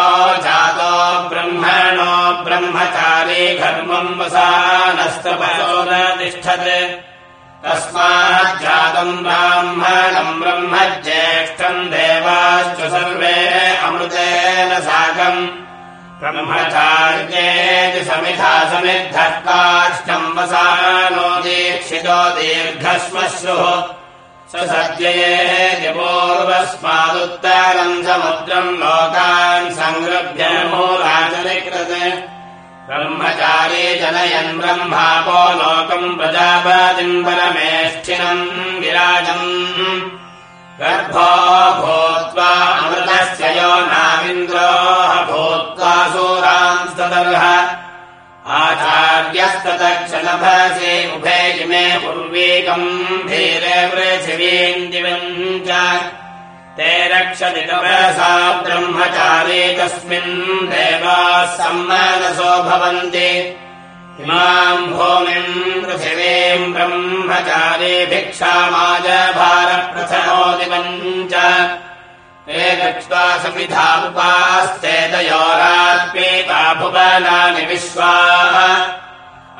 जातो ब्रह्मणो ब्रह्मचारी घर्मम् वसानस्तपयो न तिष्ठत्। तस्माज्जातम् ब्राह्मणम् ब्रह्म ज्येष्ठम् देवाश्च सर्वे अमृतेन साकम्। ब्रह्मचार्येति समिधा समिद्धः काष्ठम् वसानो दीक्षितो दीर्घश्मश्रुः सद्ययेतिपूर्वस्मादुत्तरम् समुद्रम् लोकान् सङ्गृभ्य मूलाचलिकृत्। ब्रह्मचारी जनयन् ब्रह्मापो लोकम् प्रजापतिम् परमेष्ठिनम् विराजम्। गर्भो भूत्वा अमृतस्य यो नामिन्द्रोः भूत्वा सूरांस्तदर्ह आचार्यस्ततक्षलभसे उभे इमे पूर्वीकम् धीरे पृथिवीम् दिवम् च ते रक्षति तपसा ब्रह्मचारी तस्मिन् देवाः सम्मानसो भवन्ति। इमाम् भूमिम् पृथिवीम् ब्रह्मचारी भिक्षामाज भारप्रथमो दिवम् च ते गत्वा समिधा उपास्तेतयोरात्मीता भुवनानि विश्वाः।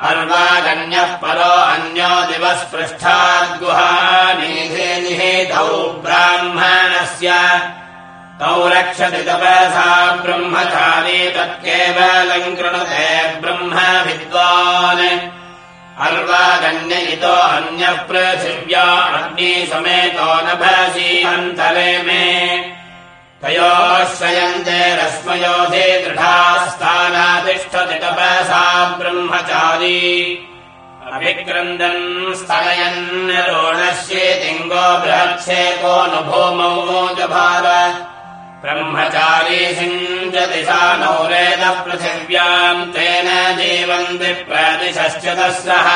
अर्वागण्यः परो अन्यो दिवःस्पृष्ठाद्गुहानिधे निहेतौ ब्राह्मणस्य। तौ रक्षति तपसा ब्रह्मचारी तत्केवलम् कृणुते ब्रह्म विद्वान् अर्वागण्य इतो अन्यः पृथिव्या अग्निसमेतो नभसि अन्तरे मे तयोश्रयन्ते रश्मयोधे दृढास्थानातिष्ठति तपसा ब्रह्मचारी। अभिक्रन्दन् बृहच्छेको नु भूमौ जभार ब्रह्मचारी सिञ्चति सा नौरेदः पृथिव्याम् तेन जीवन्ति प्रतिशश्च तस्रः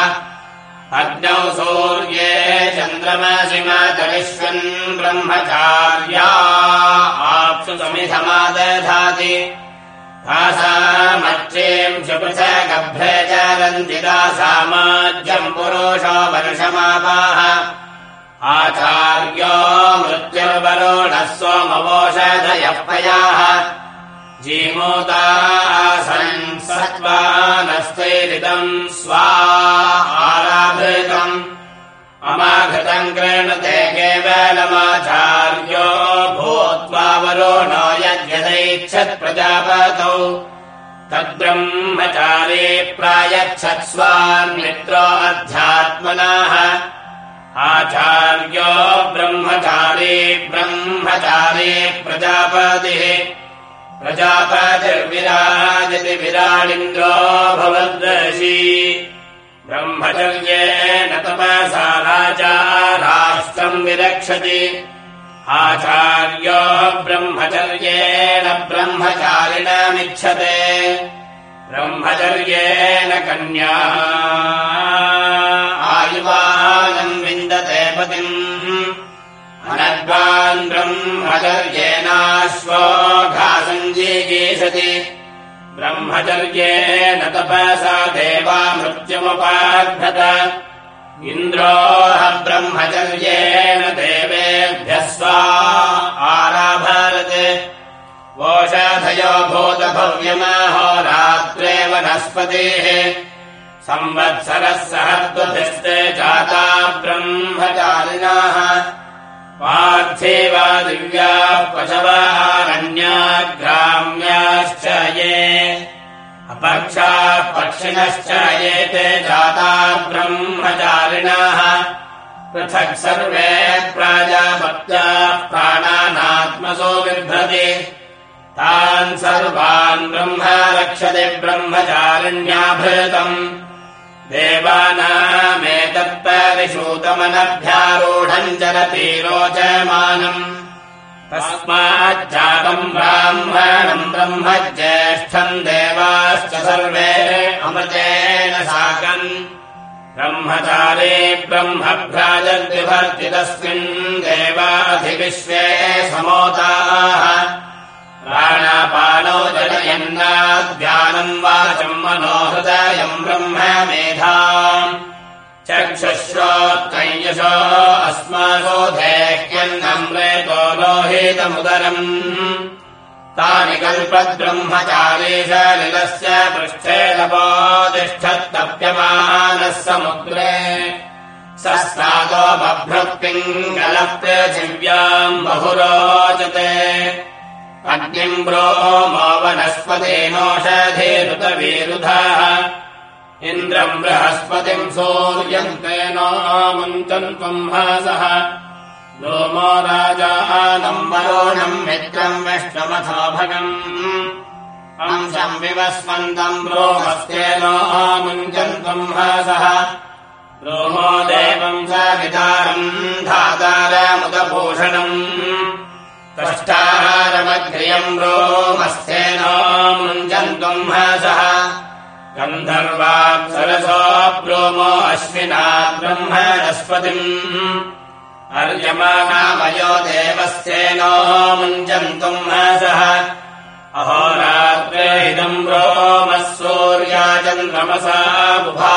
अग्नौ सूर्ये चन्द्रमसि मातरिष्वन् ब्रह्मचार्या। आप्सु समिधमादधाति तासामच्चेम् शुपृथगभ्रे चरन्ति दासामाज्यम् पुरुषो वर्षमापाः। आचार्यो मृत्युर्वरोणः सोमवोषधयः पयाः जीमोतासन् सत्त्वानस्तैरिदम् स्वा आराभृतम् अमाघृतम् कृणते केवलमाचार्यो भूत्वा वरुणो यद्यथैच्छत्प्रजापतौ तद्ब्रह्मचारी प्रायच्छत्स्वान्मित्रो अध्यात्मनाः। आचार्यो ब्रह्मचारी ब्रह्मचारी प्रजापतिः। प्रजापतिर्विराजति विराडिन्द्रो भवद्वशी ब्रह्मचर्येण तपसा राजा राष्ट्रम् विरक्षति। आचार्यो ब्रह्मचर्येण ब्रह्मचारिणमिच्छते। ब्रह्मचर्येण कन्या आयुवानम् विन्दते पतिम्। अनद्वान् ब्रह्मचर्येनाश्वो घासञ्जीगीषति ब्रह्मचर्येण तपसा देवा मृत्युमुपार्थत इन्द्रोह ब्रह्मचर्येण देवेभ्यः स्वा आराभरत्। ओषधयो भूतभव्यमाहोरात्रे वनस्पतेः संवत्सरः सहत्वधिस्ते जाता ब्रह्मचारिणाः पार्थेवा दिव्याः पशवारण्याग्राम्याश्च ये। अपक्षाः पक्षिणश्च ये ते जाता ब्रह्मचारिणाः। पृथक् सर्वे प्राजापत्याः प्राणानात्मसो बिभ्रति। तान् सर्वान् ब्रह्म रक्षति ब्रह्मचारिण्याभृतम् देवानामेतत्परिशूतमनभ्यारूढम् चरति रोचमानम् तस्माज्जातम् ब्राह्मणम् ब्रह्म ज्येष्ठम् देवाश्च सर्वे अमृतेन साकम् ब्रह्मचारे ब्रह्मभ्राजद्विभर्ति तस्मिन् देवाधिविश्वे समोताः प्राणापानौ जनयन्नाद्यानम् वाचम् मनोहृदयम् ब्रह्म मेधा चक्षुश्रोत्रयशो अस्मासोधेह्यन्नम् रेतो लोहितमुदरम्। तानि कल्पद्ब्रह्मचारीशलिलस्य पृष्ठे लपोतिष्ठत्तप्यमानः समुद्रे। सस्तातो बभ्रपिङ्गलपृथिव्याम् बहुरोचते। अग्निम् ब्रोमो वनस्पतेनोषधेरुतवीरुधः इन्द्रम् बृहस्पतिम् सूर्यम् तेनो मुञ्चन् त्वम् हासः लोमो राजानम् वरोणम् मित्रम् विष्णुमथो भगम्। अंशम् विवस्मन्तम् ब्रोमस्तेनो मुञ्चन्तुम् हसः रोमो देवम् स विदारम् धातारमुदभूषणम् कष्टाहारमग्र्यम् रोमस्तेनो मुञ्चन्तुम् हसः गन्धर्वाप्सरसो ब्रोमो अश्विना ब्रह्मणस्पतिम्। अर्यमानामयो देवस्येनो मुञ्चन्तुम् हसः। अहोरात्रे इदम् रोमः सूर्या चन्द्रमसा बुभा।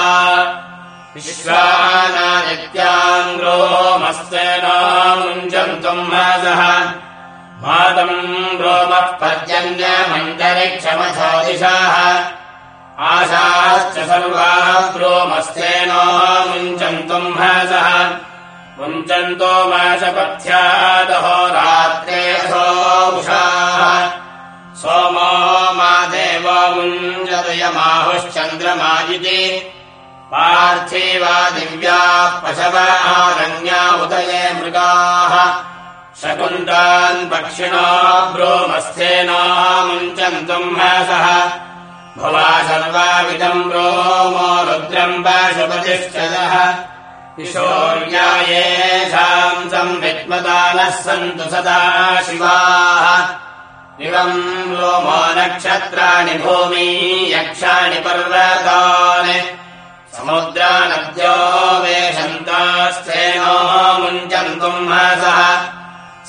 विश्वानादित्याम् रोमस्तेनामुञ्चन्तुम् हसः। मातम् रोमः पर्जन्यमन्तरिक्षमथो दिशाः आशाश्च सर्वाः रोमस्तेनामुञ्चन्तुम् हसः। मुञ्चन्तो माशपथ्यादहो रात्रेऽथोषाः सोमो मा देव मुञ्जदयमाहुश्चन्द्रमायिति पार्थिवा दिव्याः पशव आरण्या उदये मृगाः। शकुन्तान् पक्षिणो ब्रोमस्थेना मुञ्चन्तुम् हसः भवा सर्वाविदम् ब्रोमो रुद्रम् पशुपतिश्चदः किशोर्यायेषाम् संविद्मदानः सन्तु सदा शिवाः। इवम् रोमो नक्षत्राणि भूमी यक्षाणि पर्वतानि। समुद्रा नद्यो वेशन्तास्तेनो मुञ्चन्तुम् हसः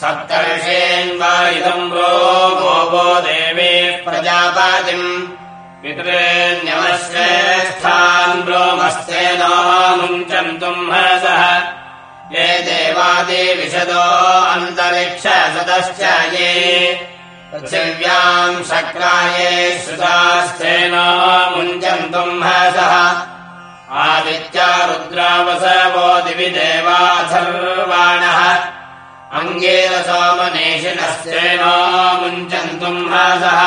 सप्तर्षेन्वा इदम् रोमो वो देवे प्रजापातिम् पितृन्यमश्रेष्ठान् ब्रोमस्तेनो मुञ्चन्तुम् हसः ये देवादिविशदो अन्तरिक्षसदश्च ये। पृथिव्याम् शक्राये मुञ्चन्तुम् हसः आदित्या रुद्रावसवो दिवि देवाथर्वाणः मुञ्चन्तुम् हसः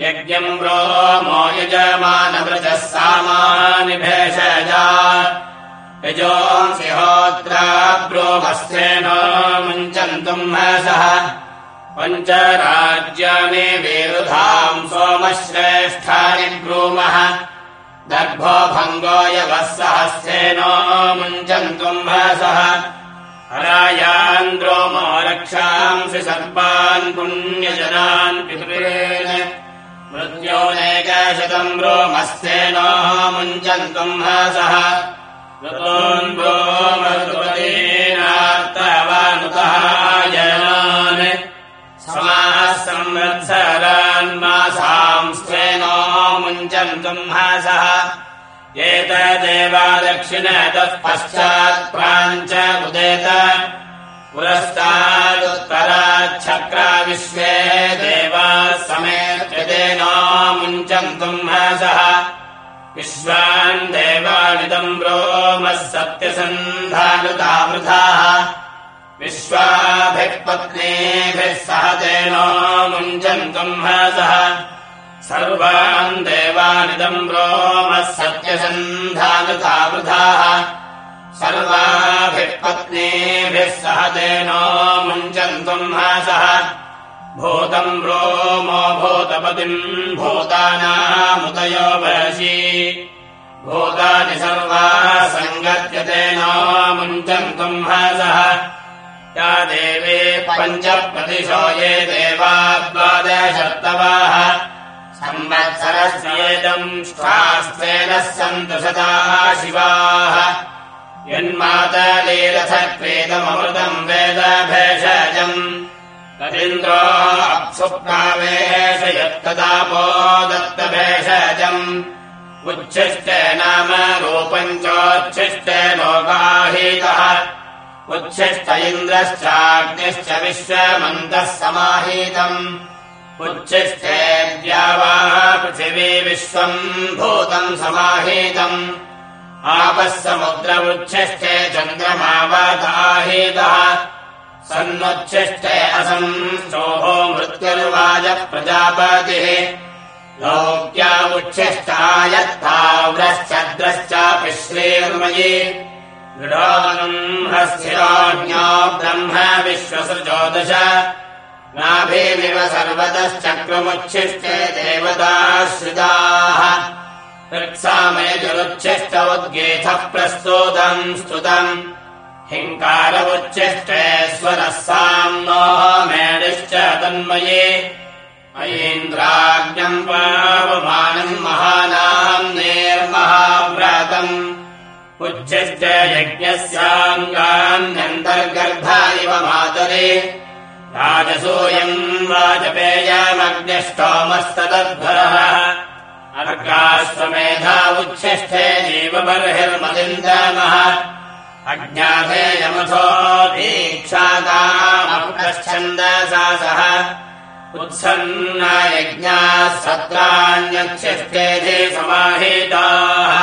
यज्ञम् ब्रोमो यजमानवृजः सामानि भेषजा। यजोऽसिहोत्रा ब्रोमस्थेनो मुञ्चन्तुम् हसः। पञ्चराज्यानि विरुधाम् सोमश्रेष्ठानि ब्रूमः। दर्भो भङ्गो यवः सहस्तेनो मुञ्चन्तुम् हसः। हरायान्द्रोमो रक्षांसि सर्पान् पुण्यजनान् पितृन् मृत्योनेकशतम् रोमस्तेनो मुञ्चन्तुम् हसः ऋतोन्वोमृतपदीनार्तवानुतः जनान् समाः संवत्सरान्मासाम् स्वेनो मुञ्चन्तुम् हसः एतदेवादक्षिणतः पश्चात्प्राञ्च उदेत विश्वे देवाः मुञ्चन्तुम् हसः। विश्वान् देवानिदम् ब्रोमः सत्यसन्धानुतावृथाः विश्वाभिः पत्नीभिः सह तेनो हसः। सर्वान् देवानिदम् ब्रोमः सत्यसन्धानुतावृथाः सर्वाभिः पत्नीभिः सह तेनो मुञ्चन्तुम् हसः भूतम् ब्रोमो भूतपतिम् भूतानामुदयो वशी भूतानि सर्वाः सङ्गत्यतेनो मुञ्चन्तुम् हसः या देवे पञ्चप्रतिशो ये देवा द्वादशर्तवाः संवत्सरस्येदम् शास्त्रेणः सन्तु सदाः शिवाः यन्मातलीरथक्रीतममृतम् वेद भेषजम् तदिन्द्रो अप्सुप्रावेश यत्तदापो दत्तभेषजम् उच्छिष्टे नाम चोच्छिष्टे लोकाहीतः। उच्छिष्ट इन्द्रश्चाग्निश्च विश्वमन्तः समाहीतम्। पृथिवी विश्वम् भूतम् समाहीतम् आपः समुद्र उच्छिष्टे चन्द्रमावदाहीतः सन्नुच्छिष्टे असंश्चोः मृत्युर्वाजः प्रजापतिः। श्रीर्मयि। दृढोऽनुम् हस्थिराज्ञो ब्रह्म विश्वसृजोदश। नाभिमिव सर्वतश्चक्रमुच्छिष्टे देवताश्रिताः ऋक्सामयजुरुच्छिष्ट उद्गेथः प्रस्तोतम् स्तुतम्। हिङ्कार उच्छिष्टेश्वरः साम् नो मेडिश्च तन्मये। अयीन्द्राज्ञम् पावमानम् महानाम् निर्महाव्रतम्। उच्छिष्ट यज्ञस्याङ्गान्यन्तर्गर्भा इव मातरे। राजसूयम् उच्छिष्टे जीवबर्हिर्मलिन्दमः अज्ञाधेयमथो दीक्षातामप्रच्छन्दसा सह। उत्सन्नयज्ञाः सत्राण्यच्छिष्टेधि समाहिताः।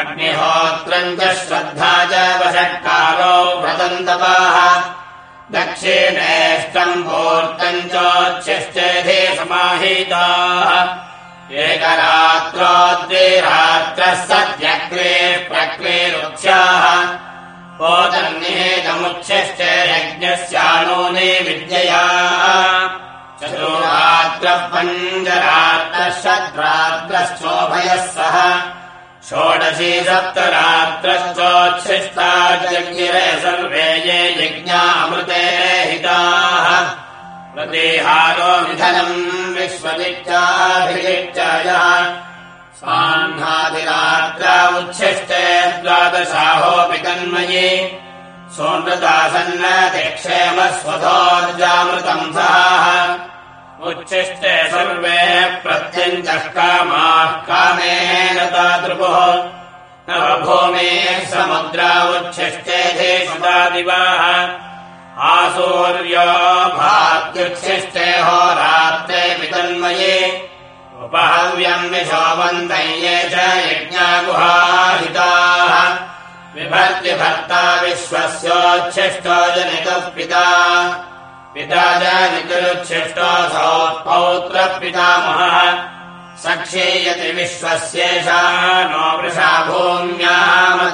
अग्निहोत्रम् च श्रद्धा च वषट्कारो व्रतन्तपाः। दक्षिणेष्टम् पूर्तम् चोच्छिष्टेधि समाहिताः एकरात्रो द्विरात्रः सद्यग्रे प्रक्रेरुक्ष्याः पोतन्निहेतमुच्छिष्टे यज्ञस्यानूने विद्यया चतुरात्रः पञ्चरात्रः षड्रात्रश्चोभयः सह षोडशी सप्तरात्रश्चोच्छिष्टाजज्ञिरे सर्वे ये यज्ञामृते प्रतिहारो निधनम् विश्वदित्याभिजित्यायः स्वाह्नादिरात्रा उच्छिष्टे द्वादशाहोऽपि तन्मयि। सोऽनृतासन्नतिक्षेमस्वधोर्जामृतम् सः उच्छिष्टे सर्वे प्रत्यञ्चः कामाः कामेन तादृपुः। नवभूमेः समुद्रा उच्छिष्टे सुतादिवाः आसूर्यो भात्युच्छिष्टे होरात्रे वितन्मये उपहव्यम् विशोवन्तम् ये च यज्ञागुहाहिताः। विभर्तिभर्ता विश्वस्योच्छिष्टो जनितः पिता। पिता जनितरुच्छिष्टोऽसौ पौत्रः पितामहः सक्षीयति विश्वस्येषा नो वृषा भूम्यामतिघ्नाः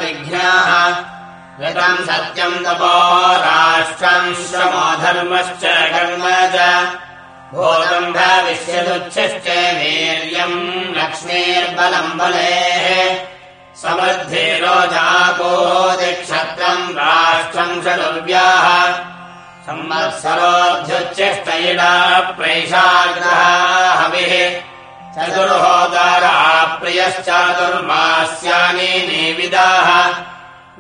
ऋतम् सत्यम् तपो राष्ट्रम् श्रमो धर्मश्च कर्म च भूतम् भविष्यदुच्छिष्टे वीर्यम् लक्ष्मीर्बलम् बलेः। समृद्धि रोजापोदिक्षत्रम् राष्ट्रम् षडुर्व्याः संवत्सरोऽध्युच्छिष्ट इडा प्रैषाग्रहा हविः। चतुर्होदारा प्रियश्चातुर्मास्यानि निविदाः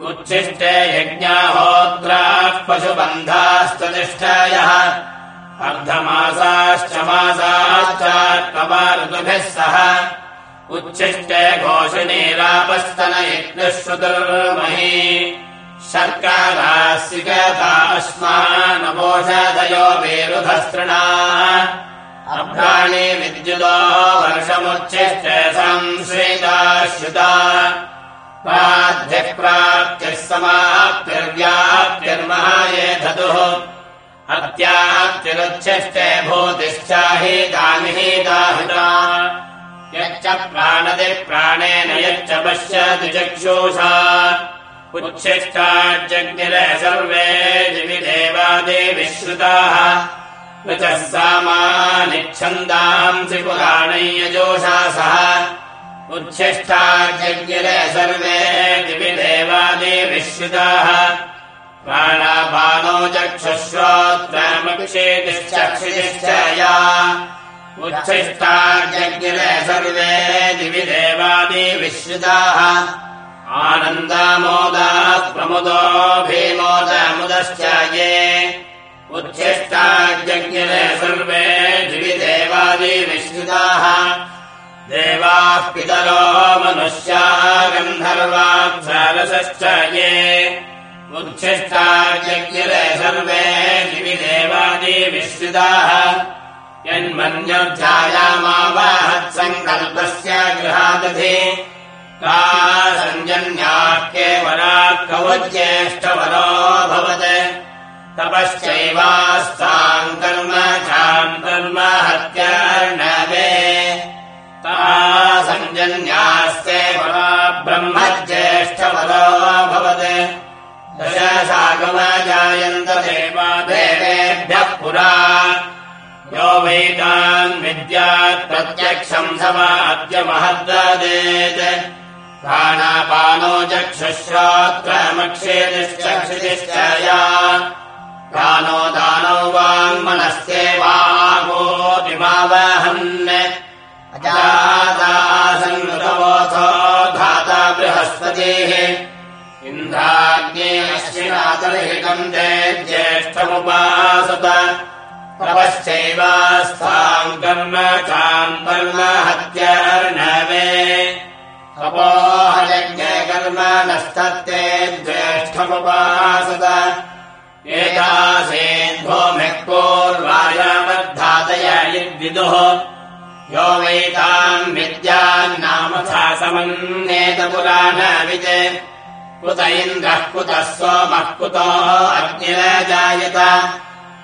उच्छिष्टे यज्ञाहोत्राः पशुबन्धास्ततिष्ठायः अर्धमासाश्च मासाश्चात्मवाऋतुभिः सह। उच्छिष्टे यज्ञश्रुतुर्मही शर्करास्यगताश्मानपोषधयो वेरुधस्तृणा। अभ्राणि विद्युतो वर्षमुच्छिष्टे संश्रिताश्रुता प्राद्भिः प्राप्तिः समाप्तिर्व्याप्तिर्महाये धतुः। अत्याप्तिरुच्छिष्टे भूतिश्चाहितानिहिताहिता यच्च प्राणतिप्राणेन यच्च पश्यति चक्षुषा। उच्छिष्टाज्जग्निरे सर्वे दिविदेवादिविश्रुताः न च सामानिच्छन्दांसि पुराणय्यजोषा सह उच्छिष्टाज्जग्निरे सर्वे दिविदेवादिविश्रुताः प्राणापानो चक्षुश्रोत्रमक्षेतिश्चक्षितिश्च या। उच्छिष्टाज्ञिरे सर्वे दिवि देवादिविश्रुताः आनन्दामोदाः प्रमुदो भीमोदमुदश्च ये। उच्छिष्टाज्ञिरे सर्वे दिवि देवादिविश्रुताः देवाः पितरो मनुष्या गन्धर्वाप्सरसश्च ये। उच्छिष्टाज्ञिरे सर्वे दिवि देवादिविश्रुताः यन्मन्यध्यायामावाहत्सङ्कल्पस्य गृहादधि। का सञ्जन्याः केवलात् कवज्येष्ठवरो भवत्। तपश्चैवास्ताम् कर्म चाम् कर्म हत्यार्णवे सञ्जन्यास्ते वरा ब्रह्मज्येष्ठवरो भवत्। दशसागमजायन्त देवा देवेभ्यः पुरा। विद्यात् प्रत्यक्षम् समाद्यमहद्वदेत् प्राणापानो चक्षुश्रोत्रमक्षेतिश्चक्षितिश्च या। प्राणो दानौ वाङ्मनस्येवागोऽपिमावहन् अश्विनातर्हिकम् ते ज्येष्ठमुपासत प्रपश्चैवास्थाम् कर्म चाम् कर्म हत्यर्णवे तपोहयज्ञे कर्म नस्तत्ते ज्येष्ठमुपासत एतासेद्भूमिः पूर्वायामद्धातय यद्विदुः वैताम् विद्यान्नामथा समन्येत पुराणवित् कुत इन्द्रः कुतः सोमः कुतो अग्निरजायत।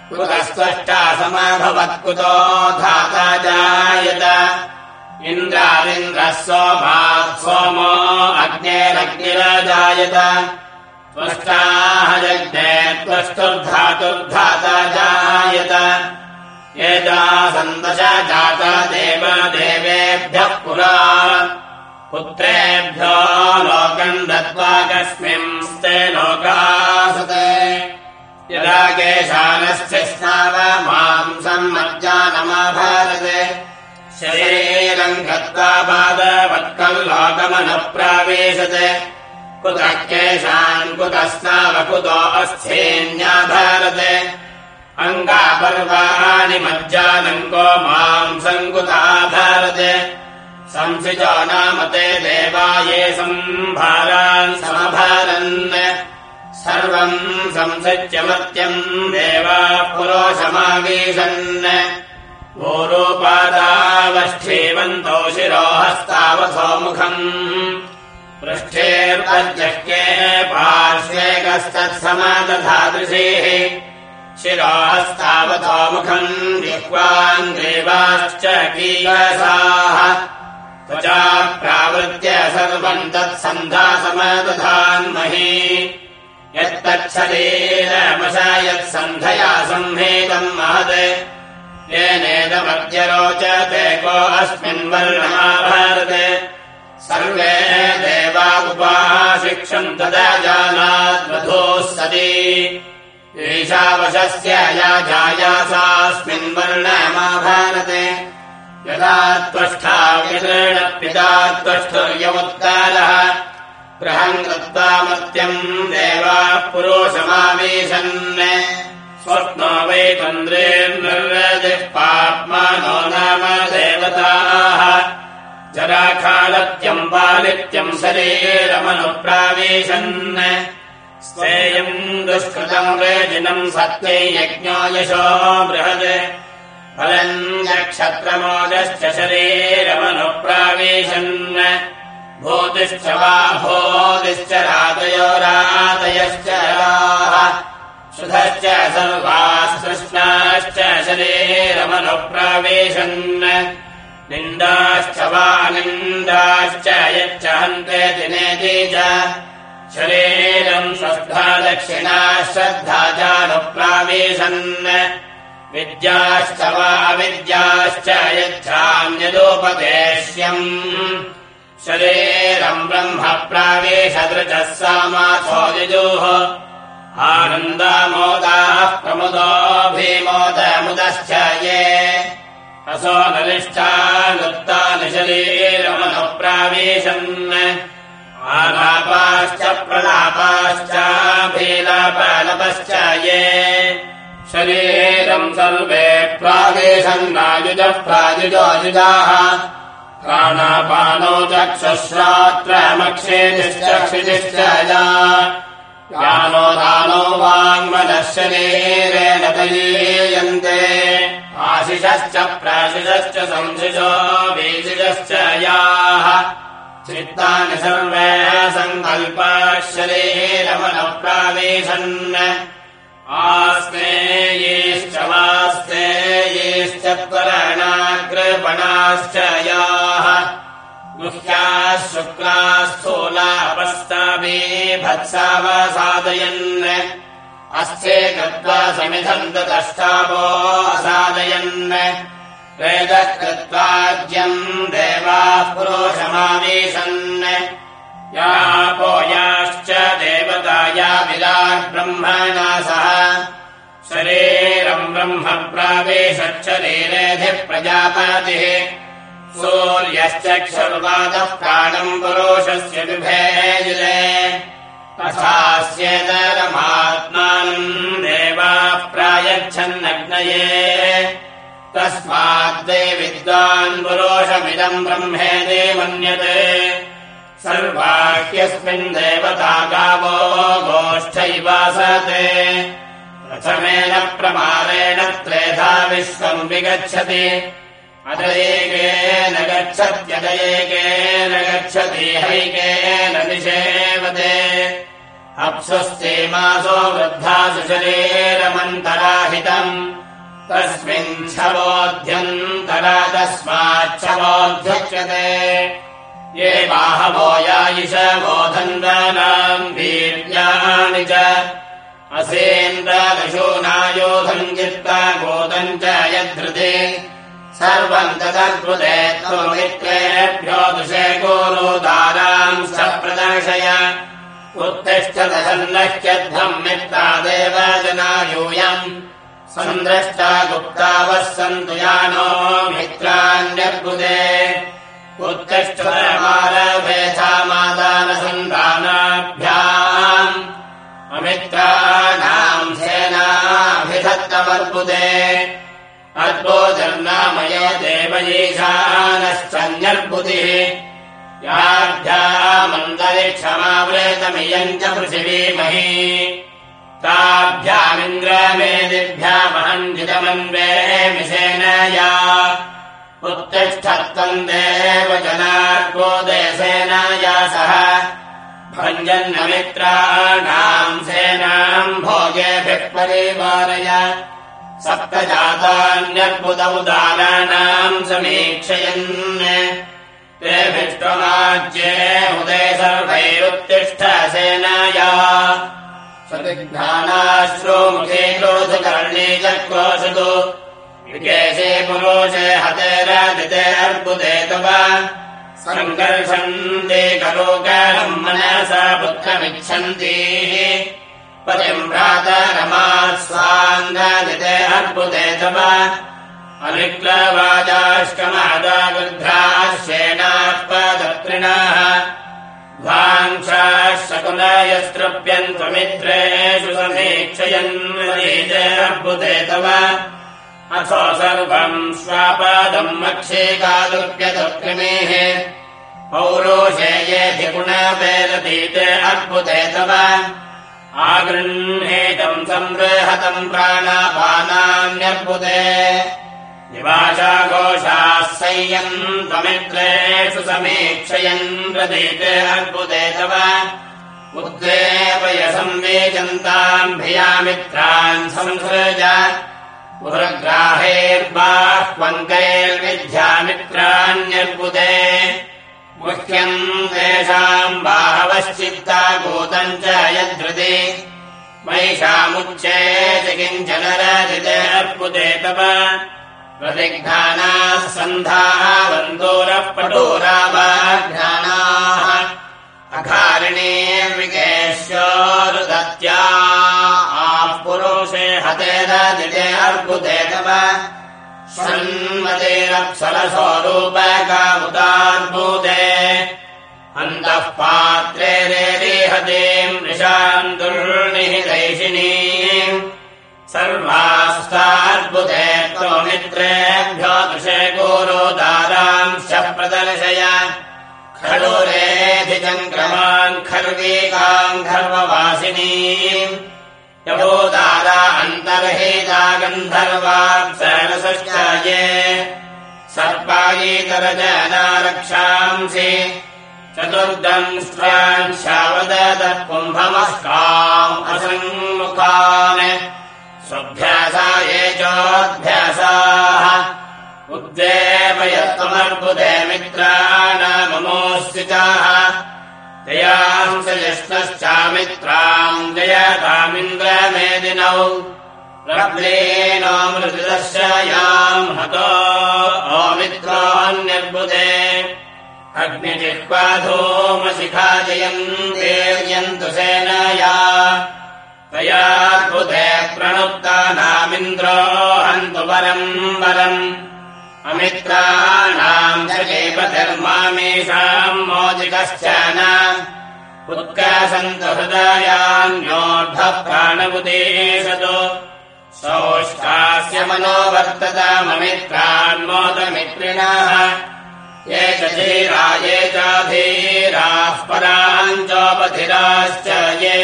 कुतस्त्वष्टा समभवत्कुतो धाता जायत। इन्द्रादिन्द्रः सोमात् सोमो अग्नेरग्निरजायत। त्वष्टाः जग्ने त्वष्टुर्धातुर्धाता जायत। यदा सन्दश जाता देव देवेभ्यः पुरा पुत्रेभ्यो लोकम् दत्त्वा कस्मिंस्ते लोकासते। यदा केशानस्य स्नाव मांसम् मज्जानमाभारते शरीरम् गत्वा पादवत्कल्लोकमनुप्रावेशते कुतः केशान् कुतस्नाव कुतो अस्थेन्याभारते। अङ्गापर्वाणि मज्जानङ्को मांसम् कुताभारते संसिजो नाम ते देवा ये सम्भारान् समभारन् सर्वम् संसृज्यमत्यम् देवाः पुरोशमावीशन् गोरोपादावष्ठीवन्तो शिरोहस्तावथो मुखम् पृष्ठेर्पद्यह्ये पार्श्वे कस्तत्समादधादृशेः शिरोहस्तावथो मुखम् जिह्वान् देवाश्च कीयसाः त्वचा प्रावृत्य सर्वम् तत्सन्धासमदधान्महि। यत्तच्छरीरमशयत्सन्धया संहेदम् महत्। येनेदमद्य रोचते को अस्मिन् वर्णमाभारते। सर्वे देवा उपाशिक्षम् तदा जानाद्वधूः सति। ईशावशस्य या जायासास्मिन् वर्णमाभारते यदा त्वष्ठा वितृण पिता त्वष्ठुर्यमुत्तारः गृहम् कृत्वा मत्यम् देवाः पुरोशमावेशन् स्वप्नो वै तन्द्रेर्निर्रजिः पाप्मानो नाम देवताः। जराखालत्यम् पालित्यम् शरीरमनुप्रावेशन्। स्वेयम् दुष्कृतम् वेजिनम् सत्त्वै यज्ञो यशो बृहत् फलम् नक्षत्रमोदश्च शरीरमनुप्रावेशन् भूतिश्च वा भोदिश्च रातयो रातयश्च राः। शुधश्च सर्वास्तृष्णाश्च शरीरमनुप्रावेशन् निन्दाश्च वा निन्दाश्च यच्च हन्ते दिनेति च शरीरम् स्वस्था दक्षिणाः श्रद्धा चानुप्रावेशन् विद्याश्च वा अविद्याश्च यच्छान्यदोपदेश्यम् शरीरम् ब्रह्म प्रावेशदृचः सामाथो यजोः। आनन्दामोदाः प्रमुदो भीमोदमुदश्च ये। असो नलिष्ठानुत्तानि शरीरमनुप्रावेशन्। आलापाश्च प्रलापाश्चाभिलापालपश्च ये। शरीरम् सर्वे प्रादेशन्नायुजः प्रायुजोजुजाः प्राणापानो चक्षुश्रात्रमक्षेतिश्चक्षितिश्च यानो दानो वाङ्मनः शरीरेण तयीयन्ते आशिषश्च प्राशिषश्च संशिषो बीशिषश्च याः। चित्तानि सर्वे सङ्कल्पाः शरीरमनप्रावेशन् आस्तेयेश्च त्वरणाग्रपणाश्च याः गुह्याः शुक्लाः स्थूलापस्ताभिभत्सावसादयन् अस्थे गत्वा समिधम् ददष्टावो असादयन्। वेदकृत्वाज्यम् देवाः पुरोषमावीशन्। यापोयाश्च देवताया विराट् ब्रह्मणा सह शरीरम् ब्रह्म प्रावेशरीरेधिः प्रजापतिः। सूर्यश्चक्षुर्वादः प्राणम् पुरुषस्य तथास्येतरमात्मानम् देवाः प्रायच्छन्नग्नये। तस्माद्दे विद्वान् पुरोषमिदम् ब्रह्मेदे मन्यते। सर्वाह्यस्मिन् देवता गावो गोष्ठैवासते प्रथमेन प्रमारेण त्रेधा विश्वम् विगच्छति। अदयेकेन गच्छत्यदयेकेन गच्छति हैकेन निषेवते। अप्सुस्तेमासो वृद्धासु शरीरमन्तराहितम् तस्मिन् छवोऽध्यन्तरा तस्माच्छवोऽध्यक्षते ये बाहवो यायिष बोधन्वानाम् वीर्याणि च असेन्द्रदशूनायोधम् चित्ता गोदम् च यद्धृते। सर्वम् तदद्भुते त्वमित्रेभ्यो दृशे गोरोदाराम् स प्रदर्शय। उत्तिष्ठदशन्नह्यध्वम् मित्रादेव जना यूयम् सन्द्रष्टा गुप्तावः सन्तु यानो मित्राण्यद्भुते सेनाभिधत्तमर्बुदे अद्भोजर्नामय देवयीशानश्चन्यर्बुधिः याभ्यामन्तरिक्षमावृतमियम् च पृथिवीमही। ताभ्यामिन्द्रमेदिभ्यामहञ्जितमन्वे मिषेनया उत्तिष्ठत्वम् देव जनार्गो देसेनाया सह। भञ्जन्नमित्राणाम् सेनाम् भोगेभिः परिवारय सप्तजातान्यद्भुतमुदाराणाम् समीक्षयन् तेभिष्टमाज्ये उदय सर्वैरुत्तिष्ठ सेनाया क्रोधकर्णे च क्रोशतु विकेशे पुरोषे हतेरादिते अर्बुदे तव। सङ्कर्षन्ते करोकारम् मनसा पुत्रमिच्छन्ति भ्रातरमात् स्वाङ्गादिते अर्बुदे तव। अनिक्लवाजाष्टमादागृध्राश्येनात्पदत्रिणाः ध्वांसाः शकुलयस्तृप्यन्त्वमित्रेषु समीक्षयन् अर्बुदे तव। अथो सर्वम् स्वापादम् मक्षेकादुप्यदुक्रिमेः पौरोषे येऽधिगुणवेदतीते अद्भुते तव आगृह्णेतम् संबृहतम् प्राणापानान्यर्बुदे सय्यम् त्वमित्रेषु समीक्षयन् प्रदीते अर्बुदे तव। उद्वेपयसंवेजन्ताम् भियामित्रान् संसृज। पुरग्राहेर्बाह्वङ्कैर्विद्यामित्राण्यर्बुदे मुह्यम् तेषाम् बाहवश्चित्ता गोतम् च यद्धृते। मैषामुच्चे च किञ्चनरदिते अर्बुदे तव। प्रतिघ्नानाः सन्धाः वन्दोरः पटोरावाघ्राणाः अकारिणीर्विकेश्योरुदत्या पुरुषे हतेरदिते अर्बुदे तव सन्मतेरप्सरस्वरूपकामुदार्बुदे अन्तः पात्रे रेहतीम् निशाम् दुर्निहितैषिणी सर्वास्तार्बुदे त्वमित्रेभ्यो दृशे गोरोदारांश्च प्रदर्शय। खडुरेधिचङ्क्रमान् खर्वीकाम् खर्ववासिनी यभूदारा अन्तर्हिता गन्धर्वाप्सरसश्चाये सर्पायीतरजनारक्षांसि चतुर्दंष्ट्रान् शावदतः कुम्भमस्काम् असङ्मुखान् स्वभ्यासाये चोऽभ्यासाः उद्वेपयत्वमर्बुदे जयांस यष्णश्चामित्राम् जयतामिन्द्रमेदिनौ। प्रब्लेनो मृदुदर्शयाम् हतो ओमित्रोऽन्यर्बुदे अग्निजिह्वाधूमशिखा जयम् देव्यन्तु सेनया। तयाद्भुते प्रणुक्तानामिन्द्रो हन्तु परम् वरम्। अमित्राणाम् जगेपतिर्मामेषाम् मोदिकश्च न उत्कासन्तु हृदयान्योऽर्धः प्राणमुदेशतु सोष्ठास्य मनो वर्तताममित्रान्मोदमित्रिणः ये च धीरा ये च धीराः पराञ्चोपधिराश्च ये।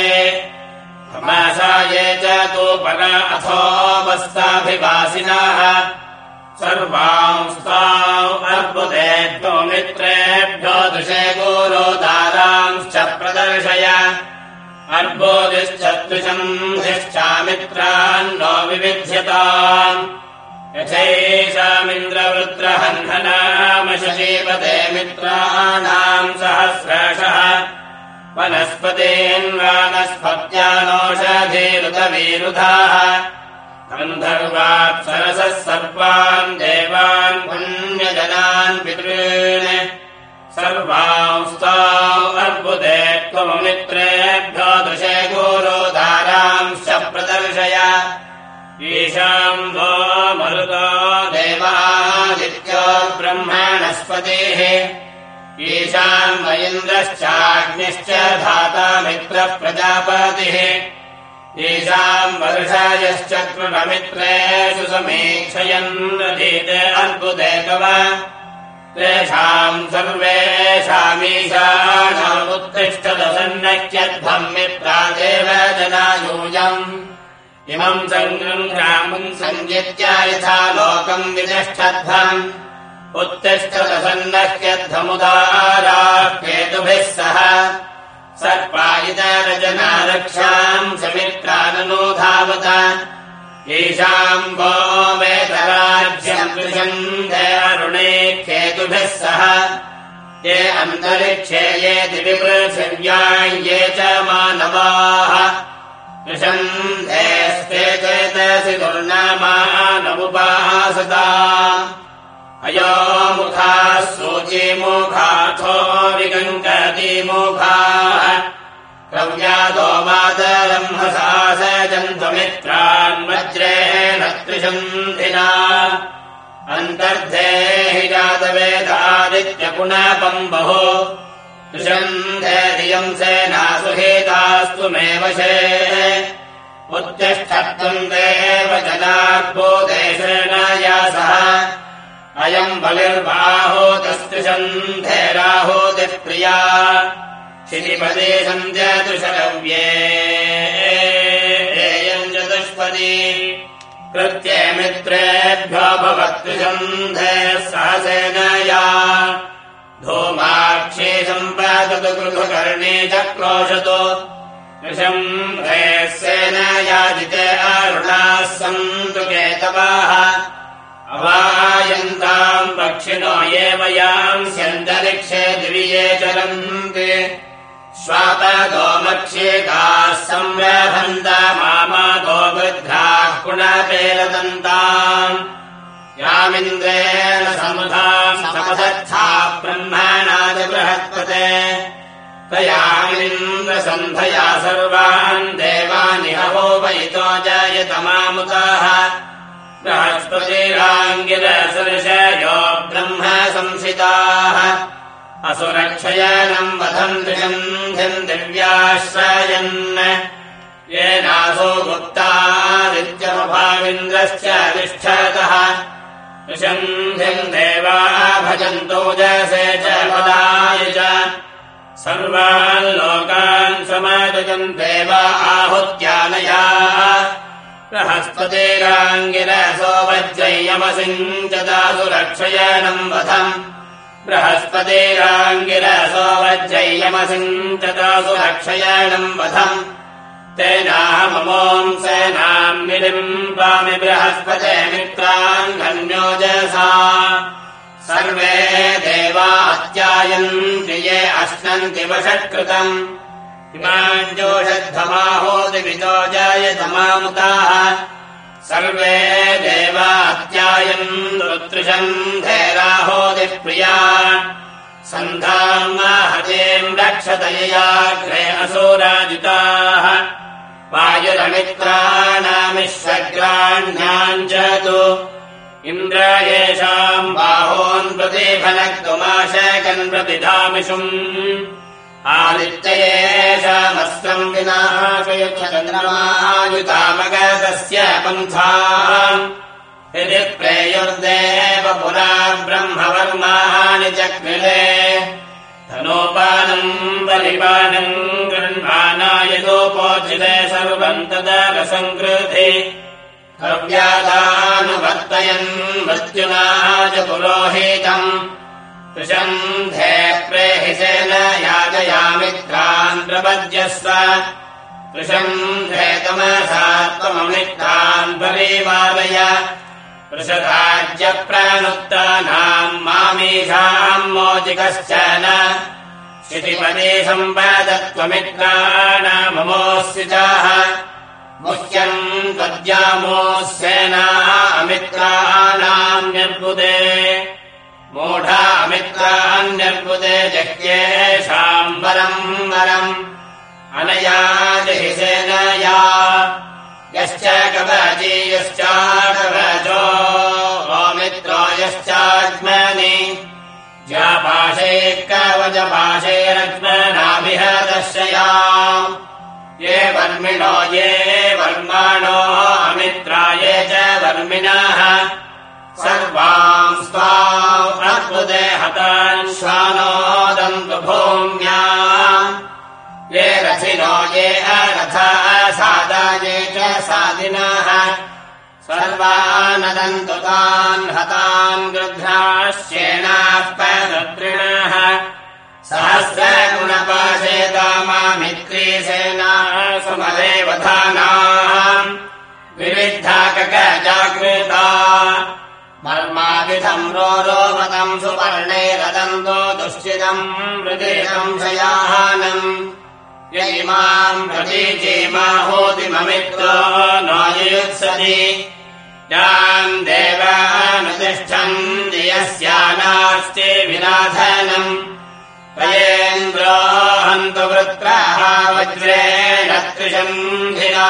समासा ये च तु परा अथोऽवस्ताभिवासिनः सर्वांस्ताम् अर्बुदे मित्रेभ्यो दृशे प्रदर्शय अर्बोदिश्चत्रिशन्धिश्चामित्रान्नो विविध्यताम् यथैषामिन्द्रवृत्रहन्धनामशशीपते मित्राणाम् सहस्रशः। वनस्पतेन्वानस्पत्यानोषधीरुतवीरुधाः गन्धर्वात्सरसः सर्वान् देवान् पुण्यजनान् पितॄन्। सर्वांस्ताम् अर्बुदे त्वममित्रेभ्यो दृशे गोरोदारांश्च प्रदर्शय। येषाम् वो मरुतो देवादित्यो ब्रह्मणस्पतेः। येषाम् वैन्द्रश्चाग्निश्च धाता मित्रप्रजापतिः। येषाम् वर्षायश्चक्रमित्रेषु समीक्षयन् अर्बुदे तव तेषाम् सर्वेषामीशानामुत्तिष्ठदसन्नह्यध्वम् मित्रादेव जनायूयम्। इमम् सङ्ग्रम् सञ्जित्य यथा लोकम् वितिष्ठध्वम् उत्तिष्ठदसन्नह्यध्वमुदाराः केतुभिः सह। सर्पायितरजनारक्षाम् समित्राननोधावत येषाम् वो वेतराज्यम् अरुणे केतुभिः सह। ये अन्तरिक्षे ये दिविपृथिव्याम् ये च मानवाः। ऋषन्धेस्ते चेतसि दुर्नामानमुपासता अयो मुखाः सूचिमुखाथो विगङ्कतिमुखाः क्रव्यादो मातरम्हसा स जन्त्वमित्रान् वज्रेण त्रिशन्धिना अन्तर्धेहि जातवेदादित्यपुनपम् बहु। त्रिशन्धेरियम् सेनासुहेतास्त्वमेव शे उत्तिष्ठत्वम् देव जनाग्बोदेशेन यासः अयम् बलिर्बाहोतस्त्रिशन्धेराहोतिप्रिया शितिपदे सन्ध्यतुशरव्ये एयम् चतुष्पदी। कृत्ये मित्रेभ्यो भवत्रिशन्धे सहसेनया धूमाक्षे सम्पादतु गृहकर्णे चक्रोशतो। त्रिशम्भे सेनयाजिते अरुणाः सन्तु केतवाः। अवायन्ताम् पक्षिणो ये वयाम् स्यन्तरिक्षे दिविये चरन्ति स्वापगोमक्षेकाः संव्रभन्त मामा गोवृद्धाः पुनपेलदन्ताम् यामिन्द्रेण समुधाम् समदत्था ब्रह्मणाद बृहत्पते तयामिन्द्रसन्धया सर्वान् देवानिहवो वयितो जायतमामुताः बृहस्पतिराङ्गिरसर्षयो ब्रह्म संसिताः असुरक्षयनम् वधम् त्रिशन्धिम् दिव्याश्रयन्। येनासो गुप्तादित्यमुभाविन्द्रश्च तिष्ठतः त्रिशन्धिम् देवा भजन्तो जसे च पदाय च। सर्वान् लोकान् समादयम् देवा आहुत्यानया। बृहस्पतिराङ्गिरसो वज्रयमसिञ्चदासुरक्षयनम् वधम् बृहस्पतिराङ्गिरसो वज्रयमसिञ्चदासु रक्षयणम् वधम् तेनाहममोम् सेनाम् विलिम्बामि बृहस्पते मित्रान् घन्योजसा सर्वे देवा अत्यायन्ति ये अश्नन्ति वषत्कृतम् इमाञ्जोषध्वमाहोदिवितो जायतमामुताः सर्वे देवात्यायन् ऋतृषन्धेराहोदिप्रिया सन्धाम् हतीम् रक्षतययाग्रे असोराजिताः। वायुरमित्राणामिश्वग्राण्याम् च तु इन्द्र येषाम् प्रतिधामिषुम् आदित्ययेषामस्त्रम् विनाशयुद्धचन्द्रमायुतामगतस्य पन्था। यदि प्रेयुर्देव पुरा ब्रह्मवर्माणि चक्रिले धनोपानम् बलिपानम् गृह्णानायदोपोचिते सर्वम् तदा रसङ्कृति कव्यादानुवर्तयन् मृत्युना च पुरोहितम् कृशन्धे प्रेहिसेन याजयामित्रान् प्रपद्यस्व। कृशन्धे तमसात्त्वममित्रान् परिवालय वृषराज्यप्राणुत्तानाम् मामीषाम् मोचिकश्चन शितिपदे सम्पादत्वमित्राणाममोऽस्य चाः। मुह्यम् त्वद्यामोऽस्येना अमित्राणाम् निर्बुदे मूढा अमित्रान्यर्बुदे जह्येषाम् वरम् वरम् अनया जहिसेनया यश्च कवची यश्चाकवचो मित्रो यश्चाज्मनि ज्यापाशे कवचपाशैरज्मनाभिहदर्शया ये वर्मिणो ये वर्माणो अमित्राय च वर्मिणः सर्वाम् स्वाद्भुते हतान् श्वानोदन्तु भूम्या ये रथिनो ये अरथा सादा ये च साधिनः सर्वानदन्तु तान् हतान् गृध्राश्चेनाः परतृणः सहस्रगुणपाशेता मामित्रीसेना सुमदेवधानाम् विविद्धा ककजागृता मर्माविधम् रोरोमतम् सुपर्णैरदन्तो दुश्चिदम् मृदेशम् शयाहानम् यैमाम् प्रतीचीमाहोतिममित्रो नायुत्सति याम् देवानुतिष्ठन् दियस्या नास्ति विनाधनम् त्वयेन्द्रो हन्तु वृत्राः वज्रेण त्रिशन्धिना